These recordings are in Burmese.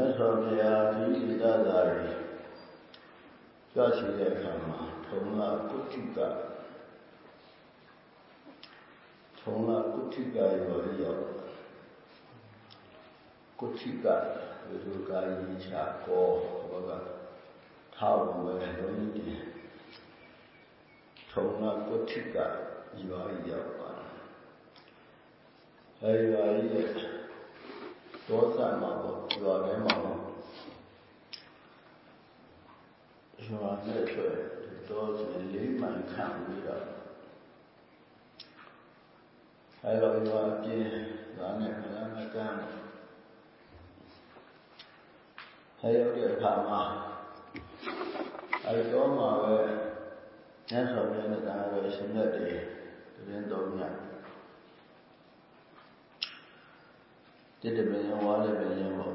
မြတ်စွာဘုရားဒီဣဒသာရီကြွရှိတဲ့အခါမှာထုံလာကုဋ္ဌိကထုံလာကုဋ္ဌိကရောရောက်ကုဋ္ဌိကဝိသုကာယိချာကောဘောကထာဝဝေလုံးကြီးထုံလာကုဋ္ဌိကရွာရောက်ပါအဲရွာကြီးရဲ့ ဒေါသမှာပေါ့ရွာထဲမှာပေါ့ရွာနဲ့ဆွဲတော့လေးမှန်ခံပြီးတော့အဲလိုရွာပြင်းရွာနဲ့ခဏမကမ်းအဲရောက်တဲ့အခါမှာအဲတော့မှာပဲညဆောင်းတဲ့တရားတော်ရှင်တဲ့တရင်တော်ညတိ တပင်ဝါလည်းပင်ပေါ့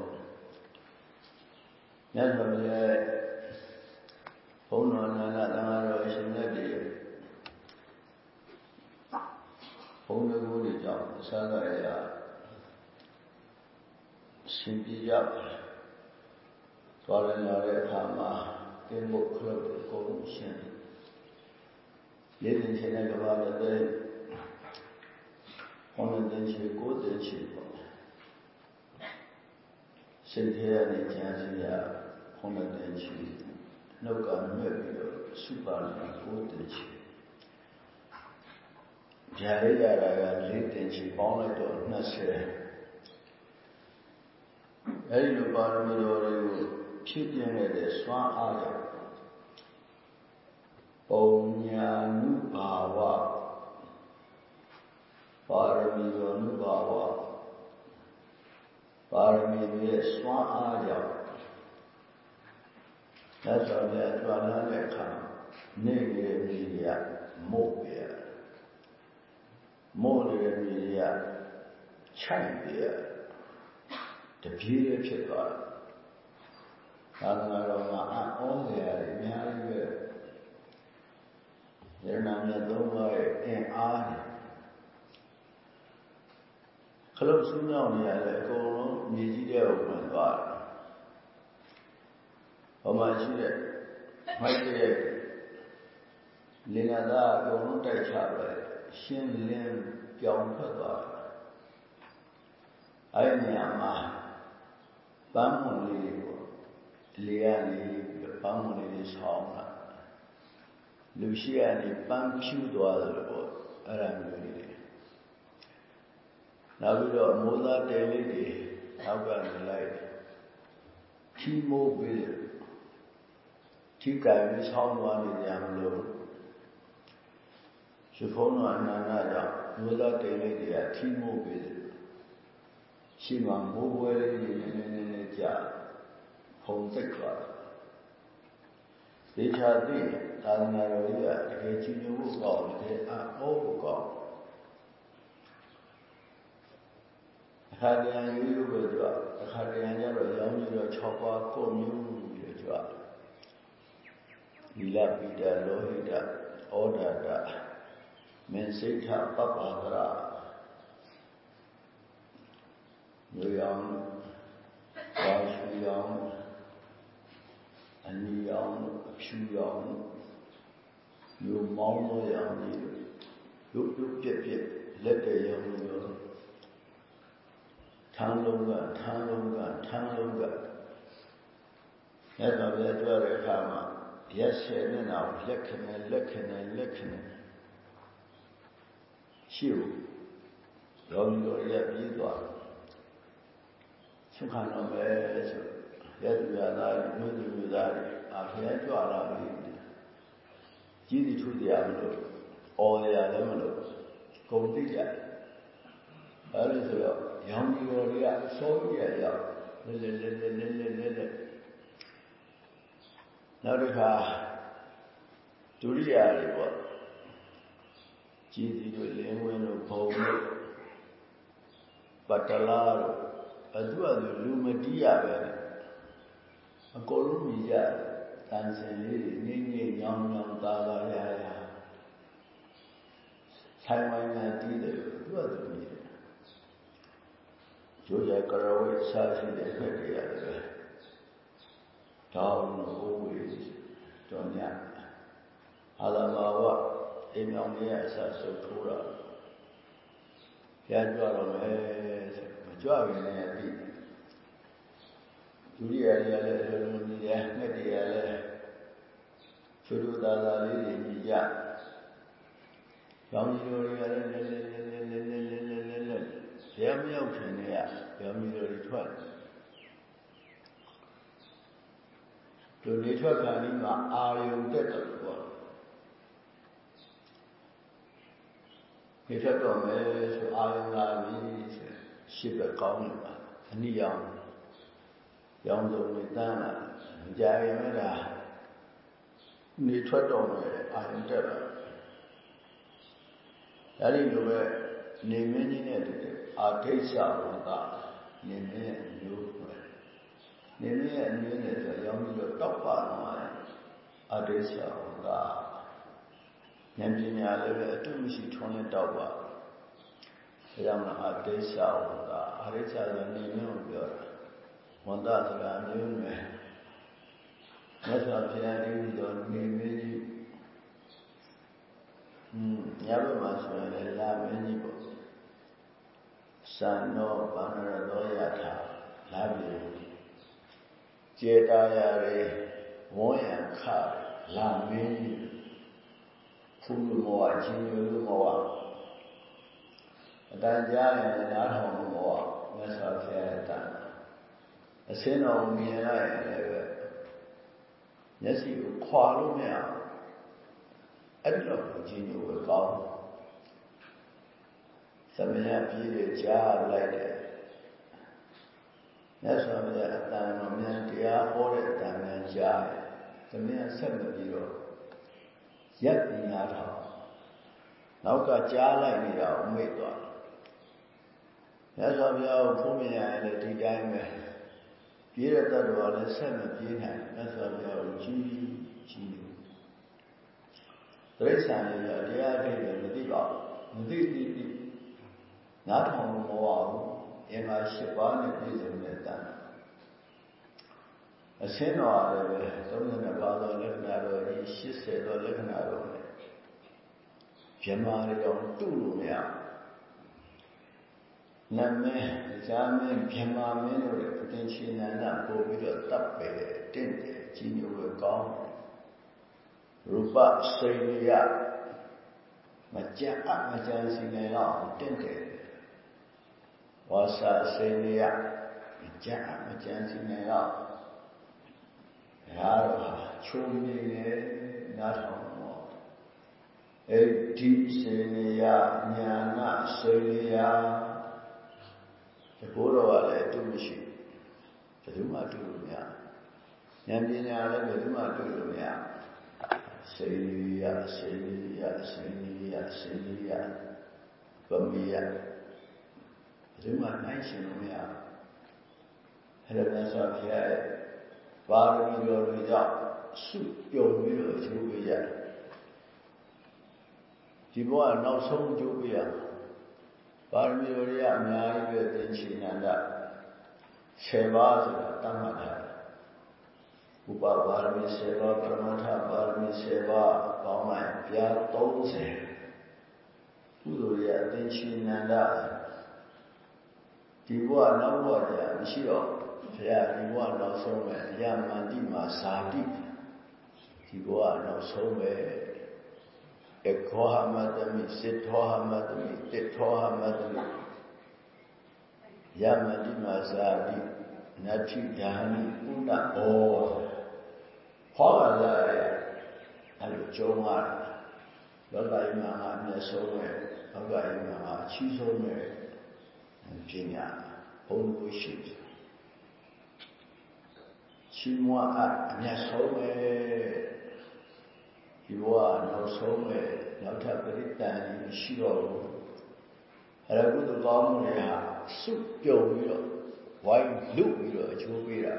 ညဆောင်းရဲ့ဘုန်းတော်နာနာသံဃာတော်ရှင်တဲ့တည်းဘုန်းတော်ကိုယ်ကြောင့်အစားကရရှင်ပြကြပါတယ်သွားရလာတဲ့အခါမှာသင်္ဘုတ်ခလုတ်ကိုရှင်လေးတင်ရှင်တဲ့ကဘာလည်းတဲ့ဘုန်းတော်တင်ရှင်ကိုယ်တင်ရှင်ပေါ့ စိတ်ထဲကနေကြံစီရဘုန်းတော်တင်ရှင်နှုတ်ကမြက်ပြီးတော့စုပါလာကိုယ်တင်ရှင်ဂျာရရတာကလေးတင်ရှင်ပေါင်းလိုက်တော့20အဲဒီလိုပါရမီတော်တွေကိုဖြစ်ပြနေတဲ့စွမ်းအားကြောင့်ပုံညာနုဘာဝပါရမီတော်နုဘာဝ ပါရမီရဲ့စွမ်းအားကြောင့်လက်တော်ရဲ့ကြွားလာတဲ့အခါနေရဲ့မြေရမို့ပြမို့ရဲ့မြေရခြိုက်ပြတပြေးဖြစ်သွားတယ်သာသနာတော်မှာအံ့ဩစရာတွေအများကြီးပဲယရနာမြတ်သုံးပါးရဲ့အင်အားတွေ ခလုတ်ဆူးမြောင်းနေရတဲ့အကုန်လုံးမြေကြီးတဲ့ကိုဝင်သွားတယ်။ဟောမှရှိတဲ့မိုက်တဲ့လင်္ကာသားအကုန်လုံးတိုက်ချပဲရှင်းလင်းပြောင်းထွက်သွားတယ်။အဲဒီနေရာမှာပန်းမွန်လေးတွေကိုလေကနေပန်းမွန်လေးတွေဆောင်းလာလူရှိကနေပန်းဖြူသွားတယ်လို့အဲ့ဒါမျိုးတွေ နောက်ပြီးတော့မိုးသားတဲလေးတွေနောက်ကနေလိုက်ချီမိုးပြီးချီကံပြီးဆောင်းသွားနေကြမလို့ရှိဖုံးတော်အနန္ဒကြောင့်မိုးသားတဲလေးတွေကချီမိုးပြီးတယ်ရှိမှမိုးပွဲလေးတွေနည်းနည်းနည်းနည်းကြာဖုံသိက်သွားတယ်ဒေချာသိသာသနာတော်ကြီးကတကယ်ကြီးညိုဖို့ကောင်းတယ်အအောဖို့ကောင်းအ ခါတရံရိုးရိုးပဲကြွအခါတရံကျတော့ရောင်းပြီးတော့6ပါးကိုမျိုးပြီးတော့ကြွလီလပိတလောဟိတဩဒတမင်းစိတ်ထပပ္ပါဒရာမျိုးရောင်းပါရှူရောင်းအနီရောင်အဖြူရောင်မျိုးမောင်းလို့ရောင်ကြီးရုပ်ရုပ်ပြက်ပြက်လက်တရောင်ရော ထမ်းလုံးကထမ်းလုံးကထမ်းလုံးကအဲ့တော့ပြကြွတဲ့အခါမှာရက်ဆယ်နဲ့တော့လက်ခနဲ့လက်ခနဲ့လက်ခနဲ့ရှိဘူးရောင်ရောရက်ပြီးသွားချုပ်ခါတော့ပဲဆိုရတူရသားမျိုးသူမျိုးသားတွေအာဖျားကြွလာပြီကြီးစီထူးတရားမလို့အော်ရလည်းမလို့ကုန်သိကြအဲလိုဆိုတော့ ရောင်ကြီးတော်တွေကအစိုးရရောက်လဲလဲလဲလဲလဲလဲလဲလဲနောက်တစ်ခါဒုရိယာတွေပေါ့ကြီးစီတို့လင်းဝင်းတို့ဘုံတို့ပတ္တလာတို့အတူအတူလူမတီးရပဲအကုန်လုံးမြည်ကြတန်စင်လေးတွေငိမ့်ငိမ့်ညောင်းညောင်းသာသာရရဆိုင်ဝိုင်းကတီးတယ်သူကသူ မြည်တယ်ကျိုးရကရဝိစားရှိတဲ့ခက်တွေရတယ်တောင်းလို့ဝေတော်ညအာလဘာဝအိမ်အောင်ရဲ့အစဆုပ်ထိုးတာဘုရားကြွတော့မယ်ဆိုမကြွခင်လည်းအတိဒုတိယတွေကလည်းအလုံးလုံးကြီးတယ်ငှက်တွေကလည်းချူချူသားသားလေးတွေကြီးကြကျောင်းကြီးတို့တွေကလည်းလဲလဲ ရားမရောက်ခင်တည်းကကျောင်းကြီးတို့တွေထွက်လူနေထွက်ခါนี้မှာအာယုန်တက်တယ်ပေါ့ဒီထွက်တော့မယ်ဆိုအာယုန်လာပြီဆိုရှစ်ဘက်ကောင်းနေပါအနိယောင်ရောင်းစုံနေတန်းလာကြာရင်လည်းဒါနေထွက်တော့မယ်အာယုန်တက်လာအဲဒီလိုပဲနေမင်းကြီးနဲ့တူတယ် အာထိတ်ဆဝန္တာနေမင်းရဲ့အမျိုးပဲနေမင်းရဲ့အမျိုးနဲ့ဆိုရောင်းပြီးတော့တောက်ပါတော့တယ်အာထိတ်ဆဝန္တာဉာဏ်ပညာလည်းပဲအတုမရှိထွန်းနဲ့တောက်ပါဒါကြောင့်အာထိတ်ဆဝန္တာအာထိတ်ဆကနေမင်းကိုပြောတာဝန္တာဆိုတာအမျိုးနဲ့မြတ်စွာဘုရားတည်းဟူသောနေမင်းကြီးอืมညဘက်မှာဆိုရင်လည်းလာမင်းကြီးပေါ့ စံနောဘာနရသောယထာလာပြီကျေတာရရေဝေါ်ရခလာမင်းကြီးဖူးလူမောအချင်းမျိုးလူမောအတန်ကြားရင်လည်းနားထောင်လို့မောမြတ်စွာဘုရားရဲ့တန်အစင်းတော်မြင်လိုက်ရင်လည်းပဲမျက်စိကိုခွာလို့မရဘူးအဲ့ဒီတော့ကြီးညိုပဲကောင်း သမယပြည်တွေကြားလိုက်တယ်မြတ်စွာဘုရားအတန်တော်များတရားဟောတဲ့အတန်များကြားတယ်သမယဆက်မပြီးတော့ရက်ပြီးနားထောင်နောက်ကကြားလိုက်နေတာကိုမေ့သွားမြတ်စွာဘုရားကိုဖုံးမြင်ရတယ်လေဒီတိုင်းပဲပြေးတဲ့တတ်တော်လည်းဆက်မပြေးနိုင်မြတ်စွာဘုရားကိုကြီးကြီးတိရစ္ဆာန်တွေကတရားအထိပ်ပဲမသိပါဘူးမသိသိသိ နားထောင်လို့မဝဘူးအင်္ဂါ၈ပါးနဲ့ပြည့်စုံတဲ့တန်အစင်းတော်လည်းပဲ32ပါးသောလက္ခဏာတော်ကြီး80သောလက္ခဏာတော်နဲ့ဗြဟ္မာတွေတော့တုလို့မရနမေဇာမင်းဗြဟ္မာမင်းတို့ရဲ့ပဋိချေနန္ဒပို့ပြီးတော့တပ်ပဲတင့်တယ်ကြီးညိုပဲကောင်းတယ်ရူပစိတ်ရမကြံအမကြံစီနေတော့တင့်တယ် ဝါစာစိတ်ရမကြံအမကြံစီနေတော့ဒါတော့ချုံနေနေနားထောင်တော့အဲ့ဒီစိတ်ရညာနာစိတ်ရဒီကိုယ်တော်ကလည်းအတူမရှိဘယ်သူမှတူလို့မရဉာဏ်ပညာလည်းဘယ်သူမှတူလို့မရစေရစေရစေရစေရဗမေယ ဒီမှာနိုင်ရှင်လို့မရအဲ့ဒါမြတ်စွာဘုရားရဲ့ပါရမီတော်တွေကြောင့်စုပြုံပြီးတော့အကျိုးပေးရတယ်ဒီဘဝနောက်ဆုံးအကျိုးပေးရပါရမီတော်တွေကအများကြီးပဲသင်္ချေနန္ဒ10ပါးဆိုတာတတ်မှတ်ထားဥပပါရမီ7ပါးပရမထပါရမီ7ပါးပေါင်းလိုက်ပြား30ကုသိုလ်ရဲ့အသင်္ချေနန္ဒ ဒီဘဝနောက်ဘဝကြာမရှိတော့ဘုရားဒီဘဝနောက်ဆုံးပဲအယမန္တိမှာဇာတိဒီဘဝနောက်ဆုံးပဲအခောဟမတမိစေထောဟမတမိတေထောဟမတမိယမန္တိမှာဇာတိနတ္ထိဓာနိပုဏ္ဏဩဟောလာကြရဲ့အဲ့လိုကြုံရလောကကြီးမှာအမျက်ဆုံးပဲလောကကြီးမှာအချီးဆုံးပဲ ပညာဘုံကိုရှိတယ်ချီးမွမ်းအပ်အမျက်ဆုံးပဲဒီဘဝနောက်ဆုံးပဲနောက်ထပ်ပရိတန်ကြီးရှိတော့ဘူးအဲ့ဒါကုသိုလ်ကောင်းမှုတွေဟာစုပြုံပြီးတော့ဝိုင်းလုပြီးတော့အကျိုးပေးတာ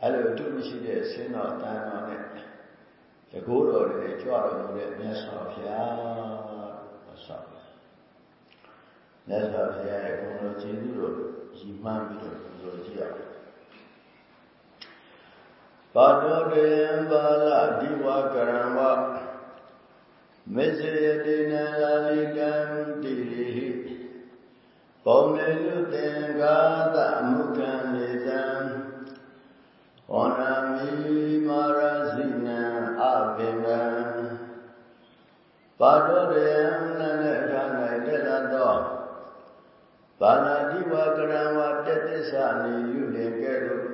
အဲ့လိုအတုမရှိတဲ့ဆင်းတော်တန်တော်နဲ့တကိုးတော်တွေကြွတော်မူတဲ့မြတ်စွာဘုရားဆောက် မြတ်စွာဘုရားရဲ့ဘုံတော်ကျေးဇူးတော်ရည်မှန်းပြီးတော့ပူဇော်ကြည့်ရအောင်ပါတောတယံပါဠဒီဝကရံဝမေဇယတိနလာလိကံတိရိဟိပုံနေလူသင်္ကာသမုခံနေတံဝန္နာမိမာရဇိနံအဘိနံပါတောတယံနန္တဲ့အခါ၌တက်လာသော ဘာနာတိဝကရံဝတတ္တစ္ဆာနိယုလင်ကဲ့သို့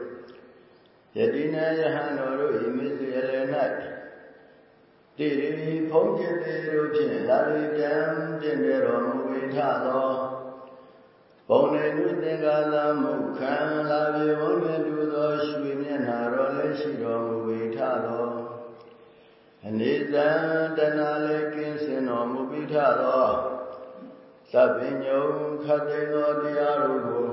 ယတိနာယဟန်တော်တို့ဤမိစေရ၌တိရိဖုံးကျတေတို့ဖြင့်လာရိတံတင့်တယ်တော်မူဝိထသောဘုံနေနုသင်္ကာသမုခံလာပြေဝန်းနေတူသောရွှေမျက်နှာတော်လည်းရှိတော်မူဝိထသောအနေဇံတနာလည်းကင်းစင်တော်မူပြီးထသော သဗ္ဗညုံခတ်သိသောတရားတို့ကို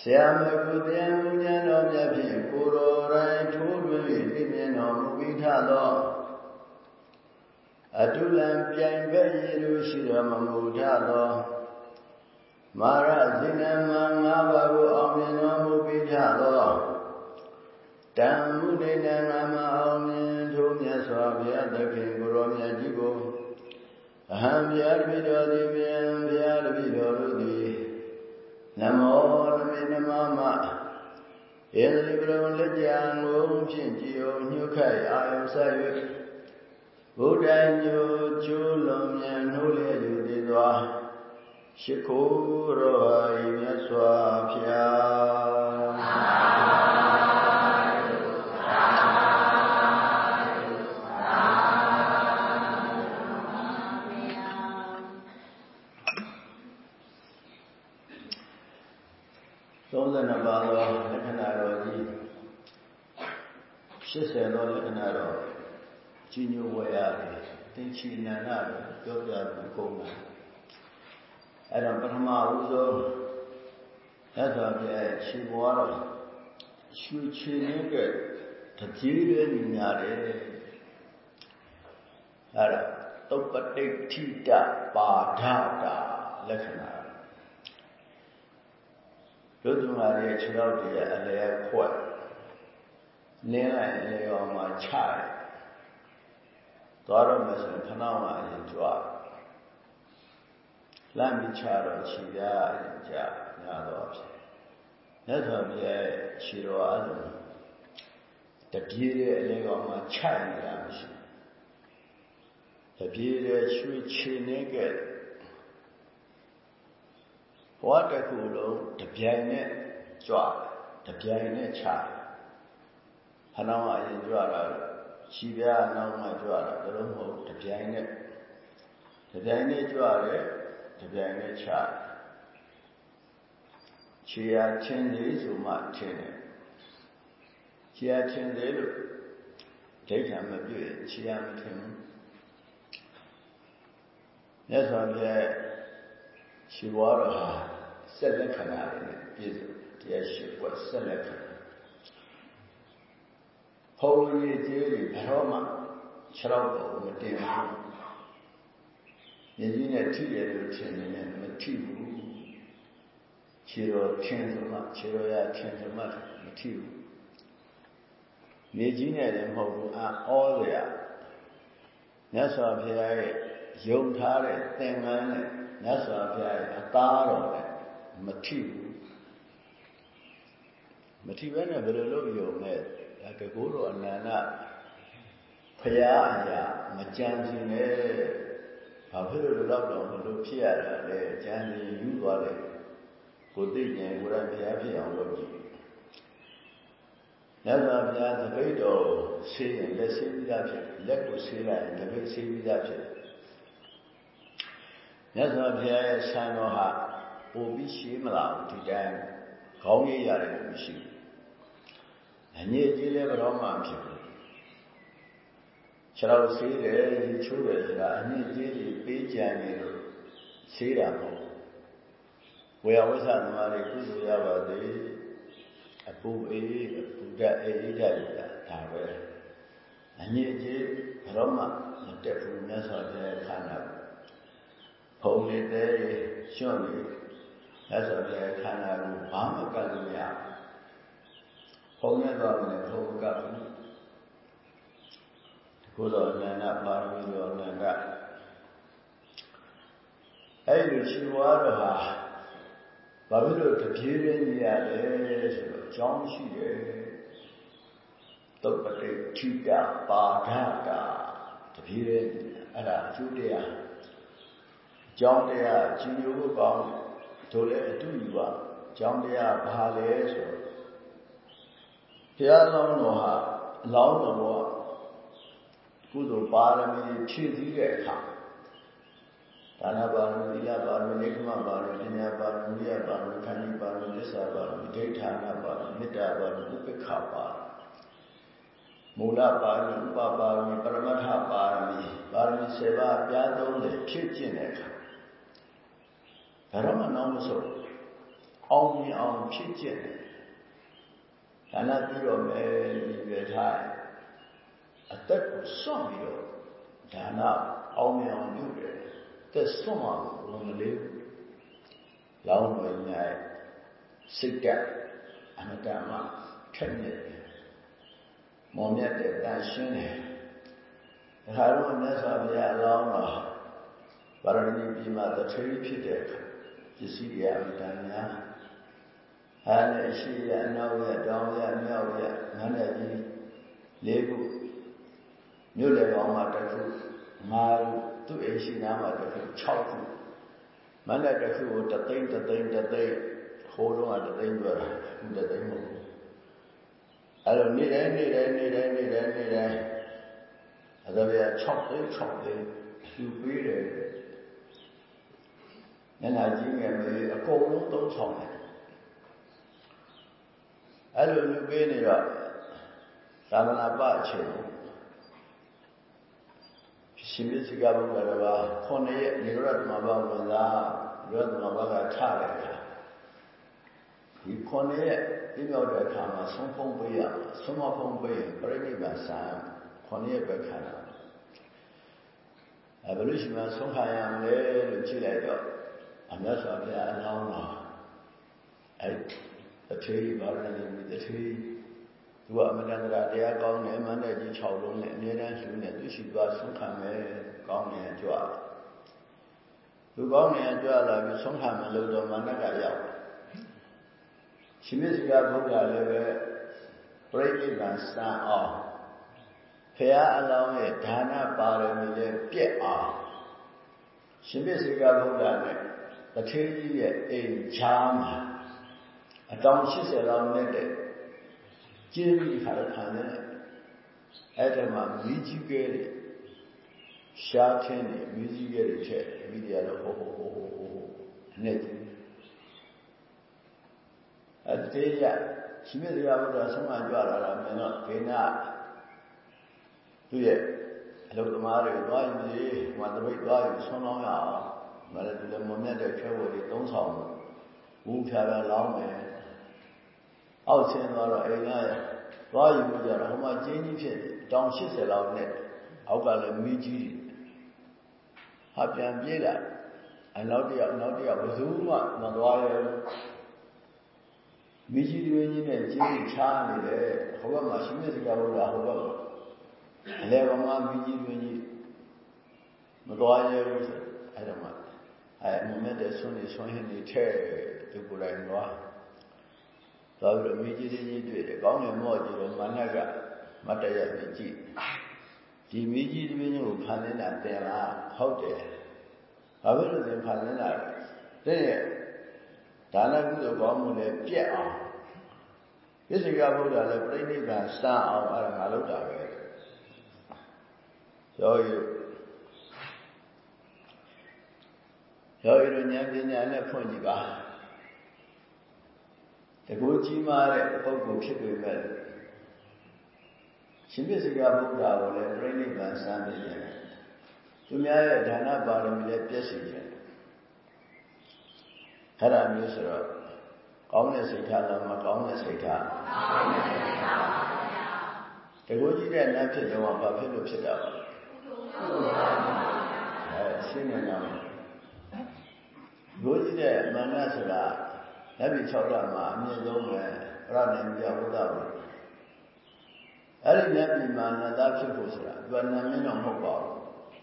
ဆရာမကုတရားမူဉာဏ်တော်မြတ်ဖြင့်ကိုယ်တော်တိုင်းထိုးတွင်၍သိမြင်တော်မူပြီးထသောအတုလံပြိုင်ဘက်ရည်တို့ရှိတော်မမူထသောမာရဇိနမငါးပါးကိုအောင်မြင်တော်မူပြီးထသောတံမှုနေနံငါမအောင်မြင်ထိုးမြတ်စွာဘုရားသခင်ကိုရောမြတ်ကြီးကို အဟံဘုရားတပည့်တော်သည်မြန်ဘုရားတပည့်တော်တို့သည်နမောနမေနမမဧတိပရုံလက်ကြံကိုဖြင့်ကြည်အောင်ညှုခိုက်အာယုဆက်၍ဘုဒ္ဓညိုကျိုးလွန်မြန်နှိုးလျက်ယူသည်စွာရှိခိုးတော်ဟာဤမြတ်စွာဘုရား 32ပါးသောလက္ခဏာတော်ကြီး80သောလက္ခဏာတော်ကြီးညိုဝယ်ရတယ်သင်္ချီနန္ဒတော်ပြောပြသူကုန်တာအဲ့တော့ပထမဦးဆုံးသက်စွာပြည့်ခြေပွားတော်ရွှေချေနေတဲ့တကြီးလေးညီညာတယ်အဲ့ဒါတုပ္ပတိဋ္ဌိတပါဒတာလက္ခဏာ တို့သူမာရဲ့ခြေထောက်တွေအလဲခွက်လင်းလိုက်အလဲအောင်မှချတယ်သွားတော့မယ်ဆိုရင်ခဏမှအရင်ကြွားလမ်းပြီးချတော့ခြေပြားအရင်ကြညာတော့ဖြစ်မြတ်စွာဘုရားခြေတော်အလုံးတပြေးတဲ့အလဲကောင်မှချနေတာမရှိတပြေးတဲ့ရွှေချေနေခဲ့ ဘဝတစ်ခုလုံးတပြိုင်နဲ့ကြွတပြိုင်နဲ့ချခဏမှအရင်ကြွတာခြိပြားနောက်မှကြွတာဒါလို့မဟုတ်တပြိုင်နဲ့တပြိုင်နဲ့ကြွတယ်တပြိုင်နဲ့ချခြေရချင်းသေးဆိုမှထင်တယ်ခြေရချင်းသေးလို့ဒိဋ္ဌာမပြည့်ခြေရမထင်ဘူးမြတ်စွာဘုရားရှိဘွားတော်ဟာ ဆက်လက်ခဏတွေနဲ့ပြည့်စုံတရားရှိကွက်ဆက်လက်ခဏဖုံးရည်ကြီးတွေဘယ်တော့မှခြေတော့ပေါ်မတင်ဘူးမြည်ကြီးနဲ့ထိတယ်လို့ထင်နေတယ်မထိဘူးခြေတော်ထင်သမှခြေတော်ရထင်သမှမထိဘူးမြေကြီးနဲ့လည်းမဟုတ်ဘူးအောဩစရာမြတ်စွာဘုရားရဲ့ယုံထားတဲ့သင်္ကန်းနဲ့မြတ်စွာဘုရားရဲ့အသားတော်နဲ့ မထိဘူးမထိဘဲနဲ့ဘယ်လိုလုပ်ယုံလဲဒါတကူတော်အနန္တဖရာအရာမကြံစည်နဲ့ဘာဖြစ်လို့လောက်တော့မလို့ဖြစ်ရတာလဲကြံစည်ယူသွားတယ်ကိုသိဉာဏ်ကိုယ်တိုင်ဘုရားဖြစ်အောင်လုပ်ကြည့်မြတ်စွာဘုရားသပိတ်တော်ဆေးရင်လက်ဆေးပြီးသားဖြစ်လက်ကိုဆေးလိုက်ရင်သပိတ်ဆေးပြီးသားဖြစ်မြတ်စွာဘုရားရဲ့ဆံတော်ဟာ ပိုပြီးရှင်းမလားဒီတိုင်းခေါင်းရည်ရတယ်လို့မရှိဘူးအညစ်အကြေးလည်းဘယ်တော့မှဖြစ်ဘူးခြေတော်ဆေးတယ်ရေချိုးတယ်ဆိုတာအညစ်အကြေးတွေပေးကြံနေလို့ဆေးတာမဟုတ်ဝေယဝိသသမားတွေကုသိုလ်ရပါသေးအပူအေးအပူဓာတ်အေးဓာတ်ရတာဒါပဲအညစ်အကြေးဘယ်တော့မှမတက်ဘူးမြတ်စွာဘုရားခန္ဓာဖုံးနေတဲ့ရွှွန့်နေမြ တ်စွာဘုရားခန္ဓာကိုဘာမှကတ်လို့မရဘဖုံနဲ့သွားမယ်ဖုံကပ်ဘူးကိုယ်တော်နန္ဒပါရမီတော်နန္ဒအဲ့ဒီချီဝါတော့ဟာဘာဖြစ်လို့တပြေးရင်းနေရလဲဆိုတော့အကြောင်းရှိတယ်တုတ်ပတိထိတာပါဒတာတပြေးရင်းအဲ့ဒါအကျိုးတရားအကြောင်းတရားကြည်ညိုဖို့ကောင်းတို့ လည်းအတူယူပါအကြောင်းတရားဘာလဲဆိုတော့ဘုရားလောင်းတော်ဟာအလောင်းတော်ကကုသိုလ်ပါရမီဖြည့်ဆည်းတဲ့အခါဒါနပါရမီသီလပါရမီနိဂမပါရမီပညာပါရမီဝိယပါရမီခန္တီပါရမီသစ္စာပါရမီဒိဋ္ဌာနပါရမီမေတ္တာပါရမီဥပေက္ခပါရမီမူလပါရမီဥပပါရမီပရမတ္ထပါရမီပါရမီ7ပါးပြားသုံးတယ်ဖြည့်ကျင့်တဲ့အခါ ဒါတော့မှနောက်မဆုံးအောင်မြင်အောင်ဖြည့်ကျင့်တယ်ဒါနပြီးတော့မယ်ဒီပြထားအသက်ကိုစွန့်ပြီးတော့ဒါနအောင်မြင်အောင်ပြုတယ်သက်စွန့်မှာလုံးမလေးလောင်းဝင်၌စိတ်ကအမတမထက်မြက်တယ်မောင်မြတ်တဲ့တန်ရှင်းတယ်ဒါတော့မြတ်စွာဘုရားအလောင်းတော်ဗာရဏီပြည်မှာတထေးဖြစ်တဲ့အခါ ပစ္စည်းတွေအမတန်များဟာနဲ့ရှိရအနောက်ရတောင်ရမြောက်ရငန်းတဲ့ကြီးလေးခုမြို့လေကောင်မှာတစ်ခုငါသူ့အိမ်ရှိနားမှာတစ်ခု6ခုမန္တတစ်ခုကိုတသိန်းတသိန်းတသိန်းဟိုတော့ကတသိန်းပြောတာအခုတသိန်းမဟုတ်ဘူးအဲ့လိုနေ့တိုင်းနေ့တိုင်းနေ့တိုင်းနေ့တိုင်းနေ့တိုင်းအသဗျာ6သိန်း6သိန်းလူပေးတယ် မျက်နှာကြီးငယ်မေးအကုန်လုံးသုံးဆောင်တယ်အဲ့လိုလူပေးနေတော့သာသနာ့ပအချိန်ရှင်ပြစိကဘုရားတော်ကခုနှစ်ရက်နိရောဓမဘဝင်လာနိရောဓမဘကထတယ်ခါဒီခုနှစ်ရက်ပြည့်မြောက်တဲ့အခါမှာဆုံးဖုံးပေးရဆုံးမဖုံးပေးရင်ပြိဋိဘဆံခုနှစ်ရက်ပဲခံတာအဲဘယ်လိုရှိမှဆုံးခံရမလဲလို့ကြည့်လိုက်တော့ အမြတ်စွာဘုရားအလောင်းတော်အဲအထေးဘာရဏီမိတထေးသူကအမတန်တရာတရားကောင်းတယ်မန္တကြီး6လုံးနဲ့အမြဲတမ်းရှင်နေသူရှိသွားဆုံးခံမယ်ကောင်းတယ်ကြွလူကောင်းတယ်ကြွလာပြီးဆုံးခံမယ်လို့တော့မန္တကရောက်ရှင်မေစကားဘုရားလည်းပဲပြိဋိဘံစံအောင်ဖရာအလောင်းရဲ့ဒါနပါရမီလည်းပြည့်အောင်ရှင်မေစကားဘုရားနဲ့ တထေးကြီးရဲ့အိမ်ချားမှာအတောင်80လောက်နဲ့တဲ့ကျင်းပြီးခါတော့ခံနေအဲ့ဒါမှမိကြီးကဲတွေရှားထင်းတွေမိကြီးကဲတွေချက်မိဒီကတော့ဟိုဟိုဟိုဟိုဟိုနဲ့အဲ့ဒီရရှိမေတရားဘုရားဆုံးမကြွလာတာမြင်တော့ဒိနာသူ့ရဲ့အလုပ်သမားတွေသွားယူစီဟိုတပိတ်သွားယူဆုံးလောင်းရအောင် မလည်းဒီလိုမမြတ်တဲ့ခဲဝေတွေသုံးဆောင်ဝူဖြာဖြာလောင်းမယ်အောက်ဆင်းသွားတော့အိမ်ကသွားယူကြတော့ဟိုမှာကျင်းကြီးဖြစ်တောင်80လောက်နဲ့အောက်ကလည်းမီးကြီးဟာပြန်ပြေးလာအနောက်တယောက်နောက်တယောက်ဘယ်သူမှမသွားရဘူးမီးကြီးတွေကြီးနဲ့ကျင်းချားနေတယ်ဟိုဘက်မှာရှိနေစကားလို့လားဟိုဘက်မှာအလဲကမှမီးကြီးတွေကြီးမသွားရဘူးဆိုအဲ့ဒါမှ အဲမမတဲ့ဆွနေဆွဟင်းနေထဲသူကိုယ်တိုင်သွားသွားပြီးတော့မိကြီးကြီးတွေ့တယ်ကောင်းတယ်မော့ကြည့်တော့မနက်ကမတရပြီးကြည့်ဒီမိကြီးသမီးကိုဖန်နေတာတင်လားဟုတ်တယ်ဘာဖြစ်လို့သင်ဖန်နေတာလဲတဲ့ဒါနကုသိုလ်ကောင်းမှုလည်းပြက်အောင်ပစ္စည်းကဘုရားလည်းပြိဋိဘံစမ်းအောင်အဲ့ဒါငါလုပ်တာပဲယောဂီ ယောဂီတို့ဉာဏ်ပညာနဲ့ဖွင့်ကြည့်ပါတကူကြီးမားတဲ့ပုဂ္ဂိုလ်ဖြစ်ပေမဲ့ရှင်ပြစကဗုဒ္ဓကိုလည်းပြိဋိဘံစမ်းနေတယ်သူများရဲ့ဒါနပါရမီလည်းပြည့်စုံတယ်အဲ့ဒါမျိုးဆိုတော့ကောင်းတဲ့စိတ်ထားလားမကောင်းတဲ့စိတ်ထားကောင်းတဲ့စိတ်ထားပါဗျာတကူကြီးတဲ့နတ်ဖြစ်တော့ဘာဖြစ်လို့ဖြစ်တာလဲအဲရှင်းနေတာ ဘိုးကြီးတဲ့မာနဆိုတာလက်ပြီး၆ဓာတ်မှာအမြင့်ဆုံးပဲပရဏိမြဝတ္တဝိအဲ့ဒီနတ်ပြည်မှာနတ်သားဖြစ်ဖို့ဆိုတာသူကနာမည်တော့မဟုတ်ပါဘူး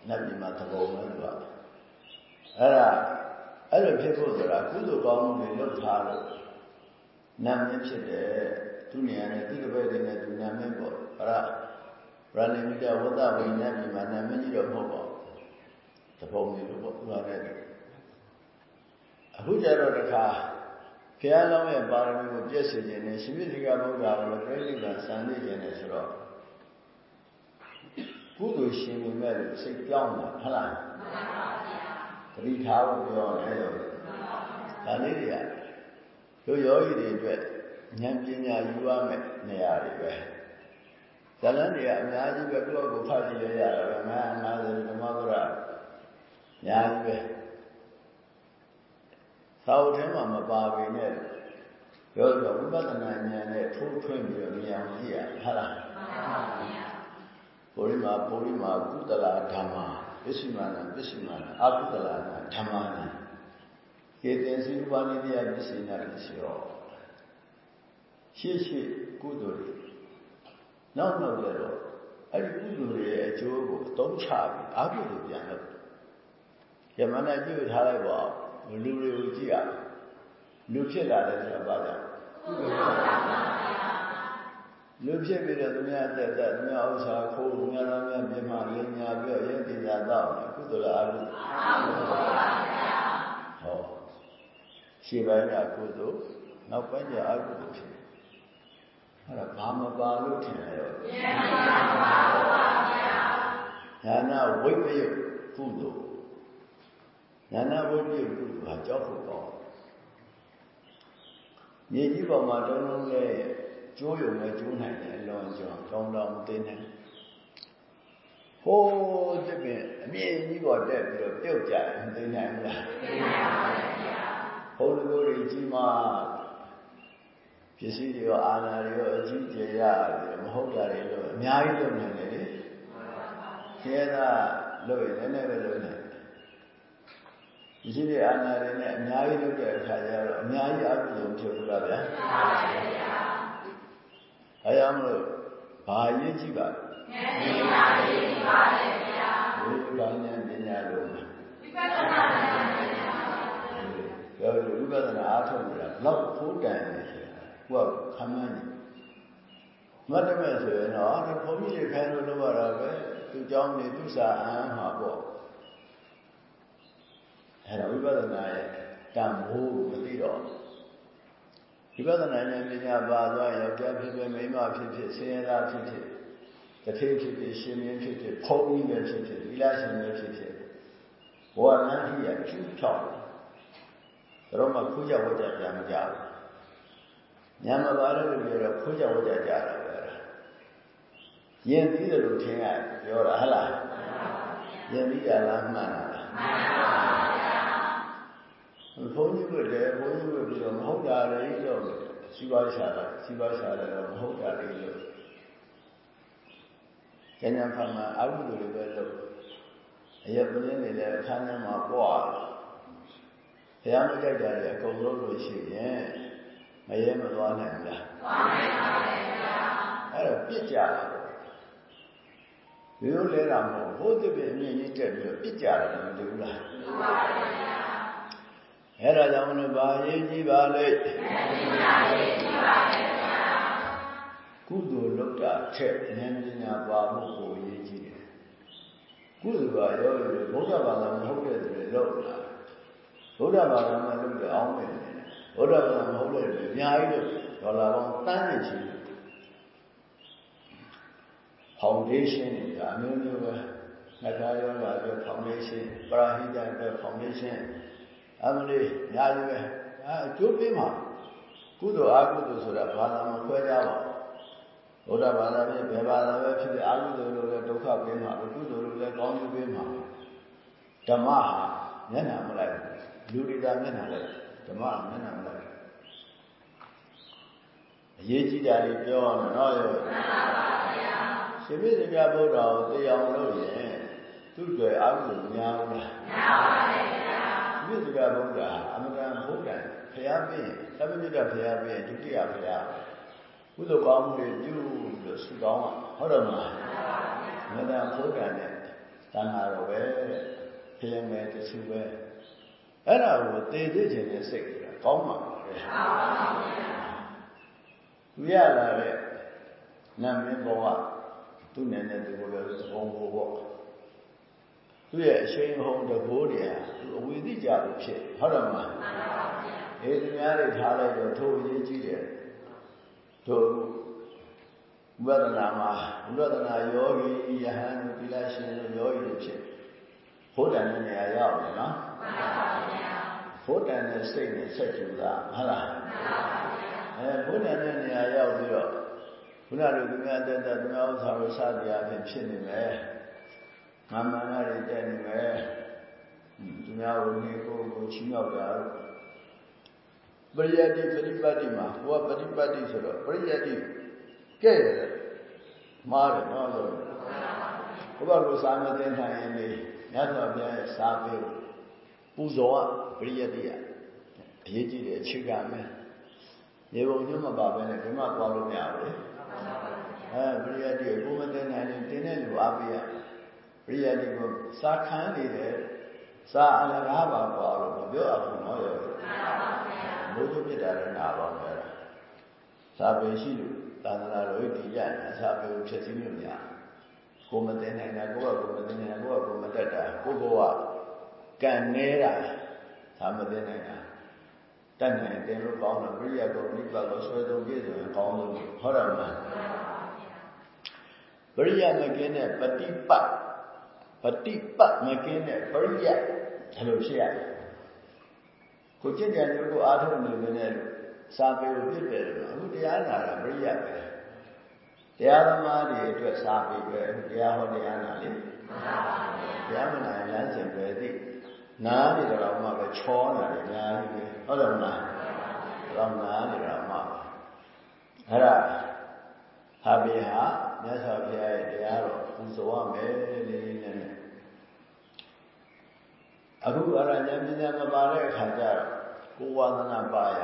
နတ်ပြည်မှာသဘောပဲသူကအဲ့ဒါအဲ့လိုဖြစ်ဖို့ဆိုတာကုသိုလ်ကောင်းမှုတွေလုပ်ထားလို့နာမည်ဖြစ်တယ်သူနေရာနဲ့သူတပည့်တွေနဲ့သူနာမည်ပေါ့အဲ့ဒါရဏိမြဝတ္တဝိနတ်ပြည်မှာနာမည်ကြီးတော့မဟုတ်ပါဘူးသဘောမျိုးလို့ပေါ့သူကလည်း အခုကြတော့တခါဘုရားလောင်းရဲ့ပါရမီကိုပြည့်စုံခြင်းနဲ့ရှင်ပြည့်စကားဗုဒ္ဓကိုလည်းပြိဋိဘံစံနေခြင်းနဲ့ဆိုတော့ကုသိုလ်ရှင်နေမဲ့လို့စိတ်ပြောင်းတာဟုတ်လားမှန်ပါဗျာတတိထားဖို့ပြောတယ်တော့ဒါလေးတွေကတို့ယောဂီတွေအတွက်ဉာဏ်ပညာယူရမယ်နေရာတွေပဲဇလန်းတွေကအများကြီးပဲကိုယ့်အကိုဖတ်ကြည့်ရရတာပဲငါအနာသဓမ္မပရအများကြီးပဲ သာဝထဲမှာမပါပေနဲ့ပြောတော့ဝိပဿနာဉာဏ်နဲ့ထိုးထွင်းပြီးတော့မြင်အောင်ကြည့်ရဟုတ်လားမှန်ပါဗျာပုရိမာပုရိမာကုသလာဓမ္မာပစ္စည်းမာနပစ္စည်းမာနအကုသလာနာဓမ္မာနာကေတေစီဥပါနိတယပစ္စည်းနာပစ္စယောရှေ့ရှေ့ကုသိုလ်တွေနောက်နောက်လည်းတော့အဲ့ဒီကုသိုလ်တွေရဲ့အကျိုးကိုအသုံးချပြီးအကုသိုလ်ပြန်လုပ်ယမနာပြုထားလိုက်ပါ လူတွေကိုကြည့်ရလူဖြစ်လာတယ်ဆိုတာဘာကြောင့်လူဖြစ်ပြီးတော့သူများတက်တက်သူများဥစ္စာခိုးသူများတော်များပြမလင်းညာပြောရဲတင်သာတော့ကုသိုလ်အကုသိုလ်ဟောရှေ့ပိုင်းကကုသိုလ်နောက်ပိုင်းကျအကုသိုလ်ဖြစ်အဲ့ဒါဘာမပါလို့ထင်တယ်ရောညာနာဝိပယကုသိုလ် ညာနာဝိပယကုသိုလ်ဟာကြောက်ဖို့ကောင်းမြေကြီးပေါ်မှာတုံးလုံးလေးကျိုးရုံနဲ့ကျိုးနိုင်တယ်လွန်ကျော်ကောင်းတောင်သိနေဟိုးတပင်အမြင့်ကြီးပေါ်တက်ပြီးတော့ပြုတ်ကြတယ်သိနိုင်မလားသိနိုင်ပါဘူးဗျာဘုန်းတော်တွေကြီးမားပစ္စည်းတွေရောအာဏာတွေရောအကြီးကျယ်ရတယ်မဟုတ်တာတွေတော့အများကြီးလုပ်နေတယ်လေကျဲတာလုပ်ရင်လည်းလည်းပဲလုပ်နေဒီ ရှိတဲ့အာဏာတွေနဲ့အများကြီးလုပ်တဲ့အခါကျတော့အများကြီးအကုသိုလ်ဖြစ်ဘူးလားဗျာမှန်ပါဗျာအဲကြောင့်မလို့ဘာရေးကြည့်ပါလဲဉာဏ်ပညာရေးကြည့်ပါလေဗျာဝိပဿနာပညာလို့ဝိပဿနာပညာပြောလို့ဝိပဿနာအားထုတ်နေတာလောက်ဖိုးတန်နေဆိုတာကိုကခမ်းမန်းနေမတ်တမဲ့ဆိုရင်တော့ဘုန်းကြီးတွေခိုင်းလို့လုပ်ရတာပဲသူเจ้าနေသူစာအဟံမှာပေါ့ အဲ့ဒါဝိပဿနာရဲ့တန်ဖိုးမသိတော့ဝိပဿနာဉာဏ်ပညာပါသွားယောက်ျားဖြစ်ဖြစ်မိန်းမဖြစ်ဖြစ်ဆင်းရဲသားဖြစ်ဖြစ်တထေးဖြစ်ဖြစ်ရှင်မင်းဖြစ်ဖြစ်ဖုံးကြီးပဲဖြစ်ဖြစ်သီလရှင်ပဲဖြစ်ဖြစ်ဘောနန်းကြီးရကျူးဖြောက်တော့မှခိုးကြဝတ်ကြပြန်မကြဘူးညမပါလို့ပြောတော့ခိုးကြဝတ်ကြကြတာပဲယင်ပြီးတယ်လို့ထင်ရပြောတာဟလားယင်ပြီးရလားမှန်လားမှန်ပါ ဘုန်းကြီးတို့လည်းဘုန်းကြီးတို့ပြီးတော့မဟုတ်တာလေလို့စီပါရှာတာစီပါရှာတယ်တော့မဟုတ်တာလေလို့ကျန်ကျန်ဖန်မှာအကုသိုလ်တွေပဲလုပ်အယက်ပလင်းတွေလည်းအခန်းထဲမှာပွားဘုရားမကြိုက်တာတွေအကုန်လုံးလို့ရှိရင်မရဲမသွားနိုင်ဘူးလားသွားနိုင်ပါရဲ့ဗျာအဲ့တော့ပြစ်ကြတာဒီလိုလဲတာမဟုတ်ဘုဒ္ဓပြည့်အမြင့်ကြီးတက်ပြီးတော့ပြစ်ကြတယ်မတူဘူးလားမှန်ပါရဲ့ အဲ့ဒါကြောင့်မလို့ဘာရေးကြည့်ပါလဲကုသိုလ်လုပ်တာထက်ဉာဏ်ပညာပါဖို့ကိုရေးကြည့်တယ်ကုသိုလ်ကရောဘုရားဘာသာမဟုတ်တဲ့သူတွေလုပ်တာဘုရားဘာသာမှာလုပ်တဲ့အောင်းမယ်ဘုရားဘာသာမဟုတ်တဲ့သူအများကြီးလို့ဒေါ်လာပေါင်းတန်းနဲ့ချီဖောင်ဒေးရှင်းကအမျိုးမျိုးပဲငါသားရောလာပြီးဖောင်ဒေးရှင်းပရာဟိတအတွက်ဖောင်ဒေးရှင်း အမလေးညာကြီးပဲအဲကျိုးပေးမှာကုသိုလ်အကုသိုလ်ဆိုတာဘာသာမခွဲကြပါဘူးဘုရားဘာသာပဲဘယ်ဘာသာပဲဖြစ်ဖြစ်အကုသိုလ်လို့လည်းဒုက္ခပေးမှာကုသိုလ်လို့လည်းကောင်းကျိုးပေးမှာဓမ္မဟာမျက်နှာမလိုက်လူတွေသာမျက်နှာလိုက်ဓမ္မမျက်နှာမလိုက်အရေးကြီးတာလေးပြောရမယ်နော်ရောမှန်ပါပါဗျာရှင်ပြည့်စင်ပြဘုရားကိုသိအောင်လုပ်ရင်သူ့တွေအကုသိုလ်များဘူးလားများပါတယ် ပြည့်စုံဗုဒ္ဓအမှန်တန်ဘုဒ္ဓဖျားပြီးသမဏိတဖျားပြီးဒုတိယဖျားကုသိုလ်ကောင်းမှုတွေပြုလို့ဆုကောင်းอ่ะဟုတ်တယ်မလားမှန်ပါဗျာမတန်ဖိုးကံနဲ့တန်ဃာတော်ပဲဖျင်းမဲ့တဆူပဲအဲ့ဒါကိုသေသေးခြင်းနဲ့စိတ်ကောင်းမှာပဲမှန်ပါဗျာရလာတဲ့နာမည်ဘဝသူ့နဲ့နဲ့သူကိုပဲသဘောဘောပေါ့ သူ့ရဲ့အရှိန်ဟုံးတဘိုးတွေဟာသူအဝိသိကြလို့ဖြစ်ဟုတ်တယ်မလားမှန်ပါဗျာအေးသူများတွေထားလိုက်တော့ထိုးအရေးကြီးတယ်တို့ဝိပဿနာမှာဝိပဿနာယောဂီယဟန်သီလရှင်တို့ယောဂီတွေဖြစ်ဘုဒ္ဓံနဲ့နေရာရောက်တယ်နော်မှန်ပါဗျာဘုဒ္ဓံနဲ့စိတ်နဲ့ဆက်ကြည့်တာဟုတ်လားမှန်ပါဗျာအဲဘုဒ္ဓံနဲ့နေရာရောက်ပြီးတော့ခုနကသူများတက်တက်သူများဥစ္စာကိုစတရားဖြင့်ဖြစ်နေမယ် ငါမန္တတွေတက်နေမယ်သူများကိုနေကိုကိုချီးမြှောက်တာပရိယတိပရိပတ်တိမှာဟိုကပရိပတ်တိဆိုတော့ပရိယတိကဲ့တယ်မားတယ်နော်လို့ဘုရားကိုစာမသိနိုင်ရင်လေမြတ်စွာဘုရားရဲ့စာပေကိုပူဇော်ကပရိယတိကအရေးကြီးတယ်အခြေခံမယ်ရေပုံညွှန်မပါဘဲနဲ့ဘယ်မှသွားလို့မရဘူးလေအဲပရိယတိကိုကိုမသိနိုင်ရင်တင်းတဲ့လူအားပေးရ ပရိယတိကိုစာခန်းနေတယ်စာအလကားပါကွာလို့မပြောအောင်နော်ရောမိုးချုပ်ပြတာလည်းနာပါမယ်စာပေရှိလို့သာသနာတော်ကြီးရအစာပေကိုဖြစ်စည်းလို့မရကိုမသိနိုင်တာကိုကကိုမသိနိုင်တာကိုကကိုမတတ်တာကိုကကံနေတာသာမသိနိုင်တာတတ်နိုင်တယ်လို့ကောင်းတာပြိယကောပြိပတ်လို့ဆွဲသုံးပြည့်စုံကောင်းလို့ဟောရမှာပရိယမကင်းတဲ့ပฏิပတ် ပฏิပတ်မကင်းတဲ့ပရိယအဲ့လိုဖြစ်ရတယ်ကိုကြင်ကြံလို့ကိုအားထုတ်နေနေတယ်စာပေကိုပြည့်တယ်လို့အခုတရားနာတာပရိယပဲတရားသမားတွေအတွက်စာပေပဲတရားဟောတရားနာလေမှန်ပါဗျာတရားမနာလမ်းစဉ်ပဲသိနားနေတော့မှပဲချောနာတယ်အများကြီးပဲဟုတ်တယ်မလားတော့နားနေတော့မှအဲ့ဒါဟာပေဟာမြတ်စွာဘုရားရဲ့တရားတော်ပူဇော်ရမယ်လေးလေးနဲ့ အခုအရဉာဏ်ပညာမပါတဲ့အခါကျတော့ကိုဝါဒနာပါရ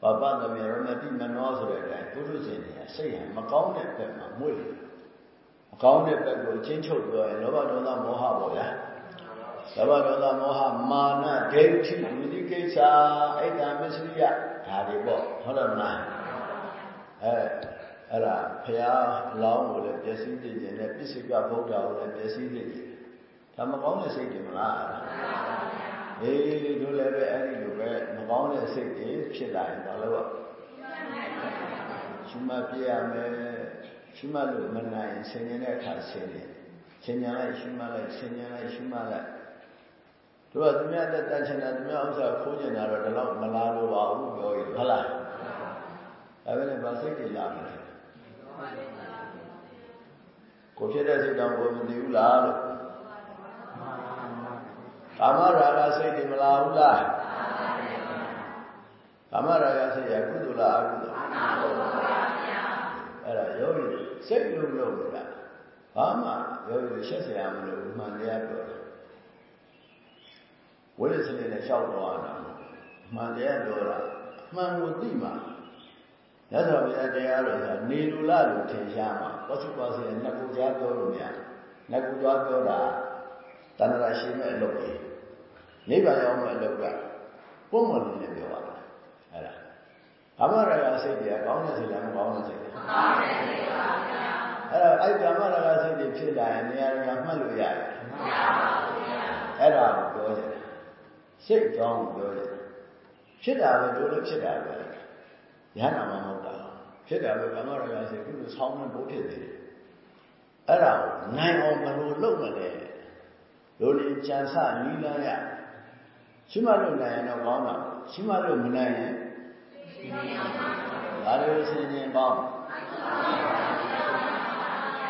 ဘာပသမရဏတိမနောဆိုတဲ့အတိုင်းပုထုဇဉ်တွေကစိတ်ဟမကောင်းတဲ့ဘက်မှာမွေ့တယ်မကောင်းတဲ့ဘက်ကိုချင်းချုပ်ပြောရင်လောဘဒေါသမောဟပေါ့ဗျာလောဘဒေါသမောဟမာနဒိဋ္ဌိဝိသိကိစ္စအိတ်တမစ္စရိယဒါတွေပေါ့ဟုတ်တယ်မလားအဲအဲ့ဒါဖရာအလောင်းကိုလည်းပျက်စီးသိခြင်းနဲ့ပစ္စည်းကဗုဒ္ဓကိုလည်းပျက်စီးသိခြင်း ဒါမကောင်းတဲ့စိတ်တွေမလားအေးတို့လည်းပဲအဲ့ဒီလိုပဲမကောင်းတဲ့စိတ်တွေဖြစ်လာရင်ဘာလို့ရှုမှတ်ပြရမယ်ရှုမှတ်လို့မနိုင်ဆင်ញင်တဲ့အခါဆင်ញင်ဆင်ញင်လိုက်ရှုမှတ်လိုက်ဆင်ញင်လိုက်ရှုမှတ်လိုက်တို့ကသူများတက်တက်ချင်တာသူများဥစ္စာခိုးကျင်တာတော့ဒီလောက်မလားလို့ပါဘူးပြောရင်ဟုတ်လားဒါပဲလေဗာစိတ်တွေလာမယ်ကိုဖြစ်တဲ့စိတ်တောင်ကိုမသိဘူးလားလို့ ကာမရာဂစိတ်တွေမလာဘူးလားကာမရာဂစိတ်ရကုသိုလ်လားအကုသိုလ်အဲ့ဒါယောဂီစိတ်လုံးလုံးတာဘာမှယောဂီရှက်เสียရမလို့မှန်တရားပြောတယ်ဝိရစလေးနဲ့လျှောက်တော့တာမှန်တရားပြောတာမှန်ကိုသိမှာရသော်ဘုရားတရားတော်ကနေလူလာလို့ထင်ရှားမှာပသုပါစီနှစ်ခုကြားပြောလို့မရနှစ်ခုကြားပြောတာ တဏှာရှိမဲ့အလုပ်ကြီးနိဗ္ဗာန်ရောက်မဲ့အလုပ်ကပုံမှန်လေးနဲ့ပြောပါလားအဲ့ဒါကာမရာဂစိတ်တွေကကောင်းတဲ့စိတ်လားမကောင်းတဲ့စိတ်လားကောင်းတဲ့စိတ်ပါဗျာအဲ့တော့အဲ့ကာမရာဂစိတ်တွေဖြစ်လာရင်နေရာကမှတ်လို့ရတယ်မရပါဘူးဗျာအဲ့ဒါကိုပြောကြတယ်စိတ်ကောင်းကိုပြောကြတယ်ဖြစ်တာပဲတို့လည်းဖြစ်တာပဲရဟနာမဟုတ်တာဖြစ်တာပဲကာမရာဂစိတ်ကုသိုလ်ဆောင်းနေဖို့ဖြစ်နေတယ်အဲ့ဒါကိုနိုင်အောင်ဘယ်လိုလုပ်မလဲ လိုလင်ကြံစနီးလန်းရရှိမလို့နိုင်ရင်တော့ကောင်းတာရှိမလို့မနိုင်ရင်ဒါလိုဆင်ခြင်ပေါင်း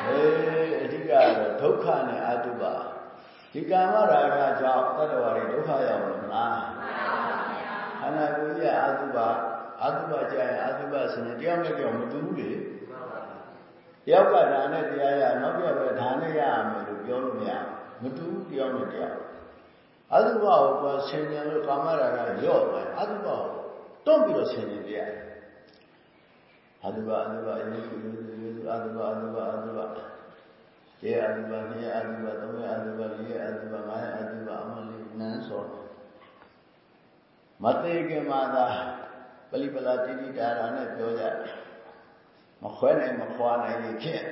အေးအဓိကတော့ဒုက္ခနဲ့အတုပါဒီကာမရာဂကြောင့်တတ္တဝါတွေဒုက္ခရောက်လို့မလားခန္ဓာကိုယ်ကြီးအတုပါအတုပါကြရင်အတုပါဆင်ခြင်တရားမဲ့ကြောင့်မတူဘူးလေတယောက်ကဒါနဲ့တရားရနောက်တစ်ယောက်ကဒါနဲ့ရရမယ်လို့ပြောလို့မရ မတူဘူးတယောက်နဲ့တယောက်အတုပကိုကဆင်ញံလို့ကာမရာဂရော့သွားအတုပကိုတွန့်ပြီးတော့ဆင်ញံပြရတယ်ဟအတုပအတုပအယုယုယုယုအတုပအတုပအတုပကျေအတုပနေအတုပသုံးရအတုပလေးရအတုပငါးရအတုပအမလေးနန်းစောမသေးခင်မှာသာပလိပလာတိတိတာရာနဲ့ပြောကြမခွဲနိုင်မခွာနိုင်ရင်ဖြစ်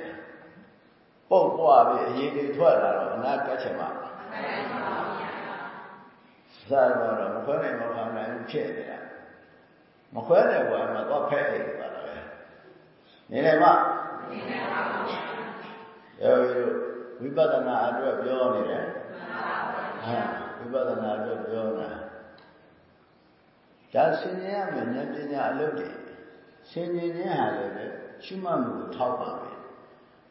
ပုတ်ပွားပြီးအရေးတွေထွက်လာတော့အနာကတ်ချက်မှာသာတော့မခွဲနိုင်မခွာနိုင်ဘူးဖြစ်နေတာမခွဲတဲ့ဘဝမှာတော့ဖဲ့အိတ်ပါလားနေတယ်မနေတယ်ပါယောဂီတို့ဝိပဿနာအတွက်ပြောနေတယ်မှန်ပါဗျာဝိပဿနာအတွက်ပြောတာဒါဆင်ញင်ရမယ်ဉာဏ်ပညာအလုပ်တွေဆင်ញင်ခြင်းဟာလည်းပဲရှုမှတ်မှုကိုထောက်ပါပဲ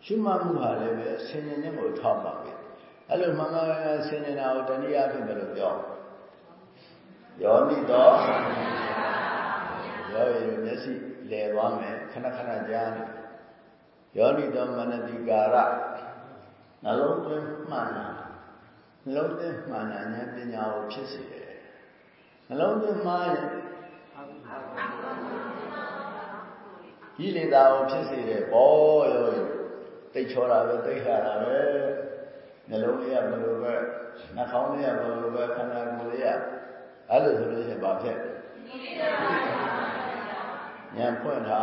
ရှုမှတ်မှုဟာလည်းပဲဆင်ញင်ခြင်းကိုထောက်ပါပဲအဲ့လိုမှန်မှန်ကန်ကန်ဆင်ញင်တာကိုတနည်းအားဖြင့်ဘယ်လိုပြောယောနိတော်ယောဂီတို့မျက်စိလဲသွားမယ်ခဏခဏကြားနေယောနိတော်မနတိကာရနှလုံးသွင်းမှန်တာနှလုံးသွင်းမှန်တာဉာဏ်ပညာကိုဖြစ်စေတယ်နှလုံးသွင်းမှားရင်ဤလေသာကိုဖြစ်စေတယ်ဘောရော တိတ်ချောတာပဲတိတ်ခါတာပဲနှလုံးလေးကဘယ်လိုပဲနှာခေါင်းလေးကဘယ်လိုပဲခန္ဓာကိုယ်လေးကအဲ့လိုဆိုလို့ရှိရင်ဘာဖြစ်ဉာဏ်ဖွင့်တာ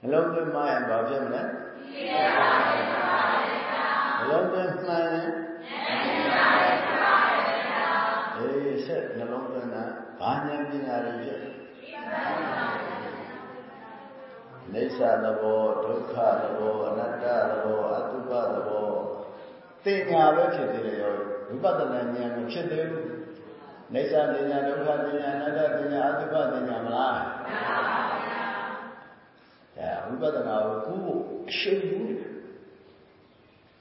နှလုံးသွင်းမှားရင်ဘာဖြစ်မလဲနှလုံးသွင်းမှန်ရင်အေးဆက်နှလုံးသွင်းတာဘာဉာဏ်ပညာတွေဖြစ် နေသသဘောဒုက္ခသဘောအနတ္တသဘောအတုပသဘောတင်ညာပဲဖြစ်သေးတယ်ရောဝိပဿနာဉာဏ်မဖြစ်သေးဘူးနေသတင်ညာဒုက္ခတင်ညာအနတ္တတင်ညာအတုပတင်ညာမလားမှန်ပါဗျာဒါဝိပဿနာကိုကူးဖို့အရှိန်ဘူး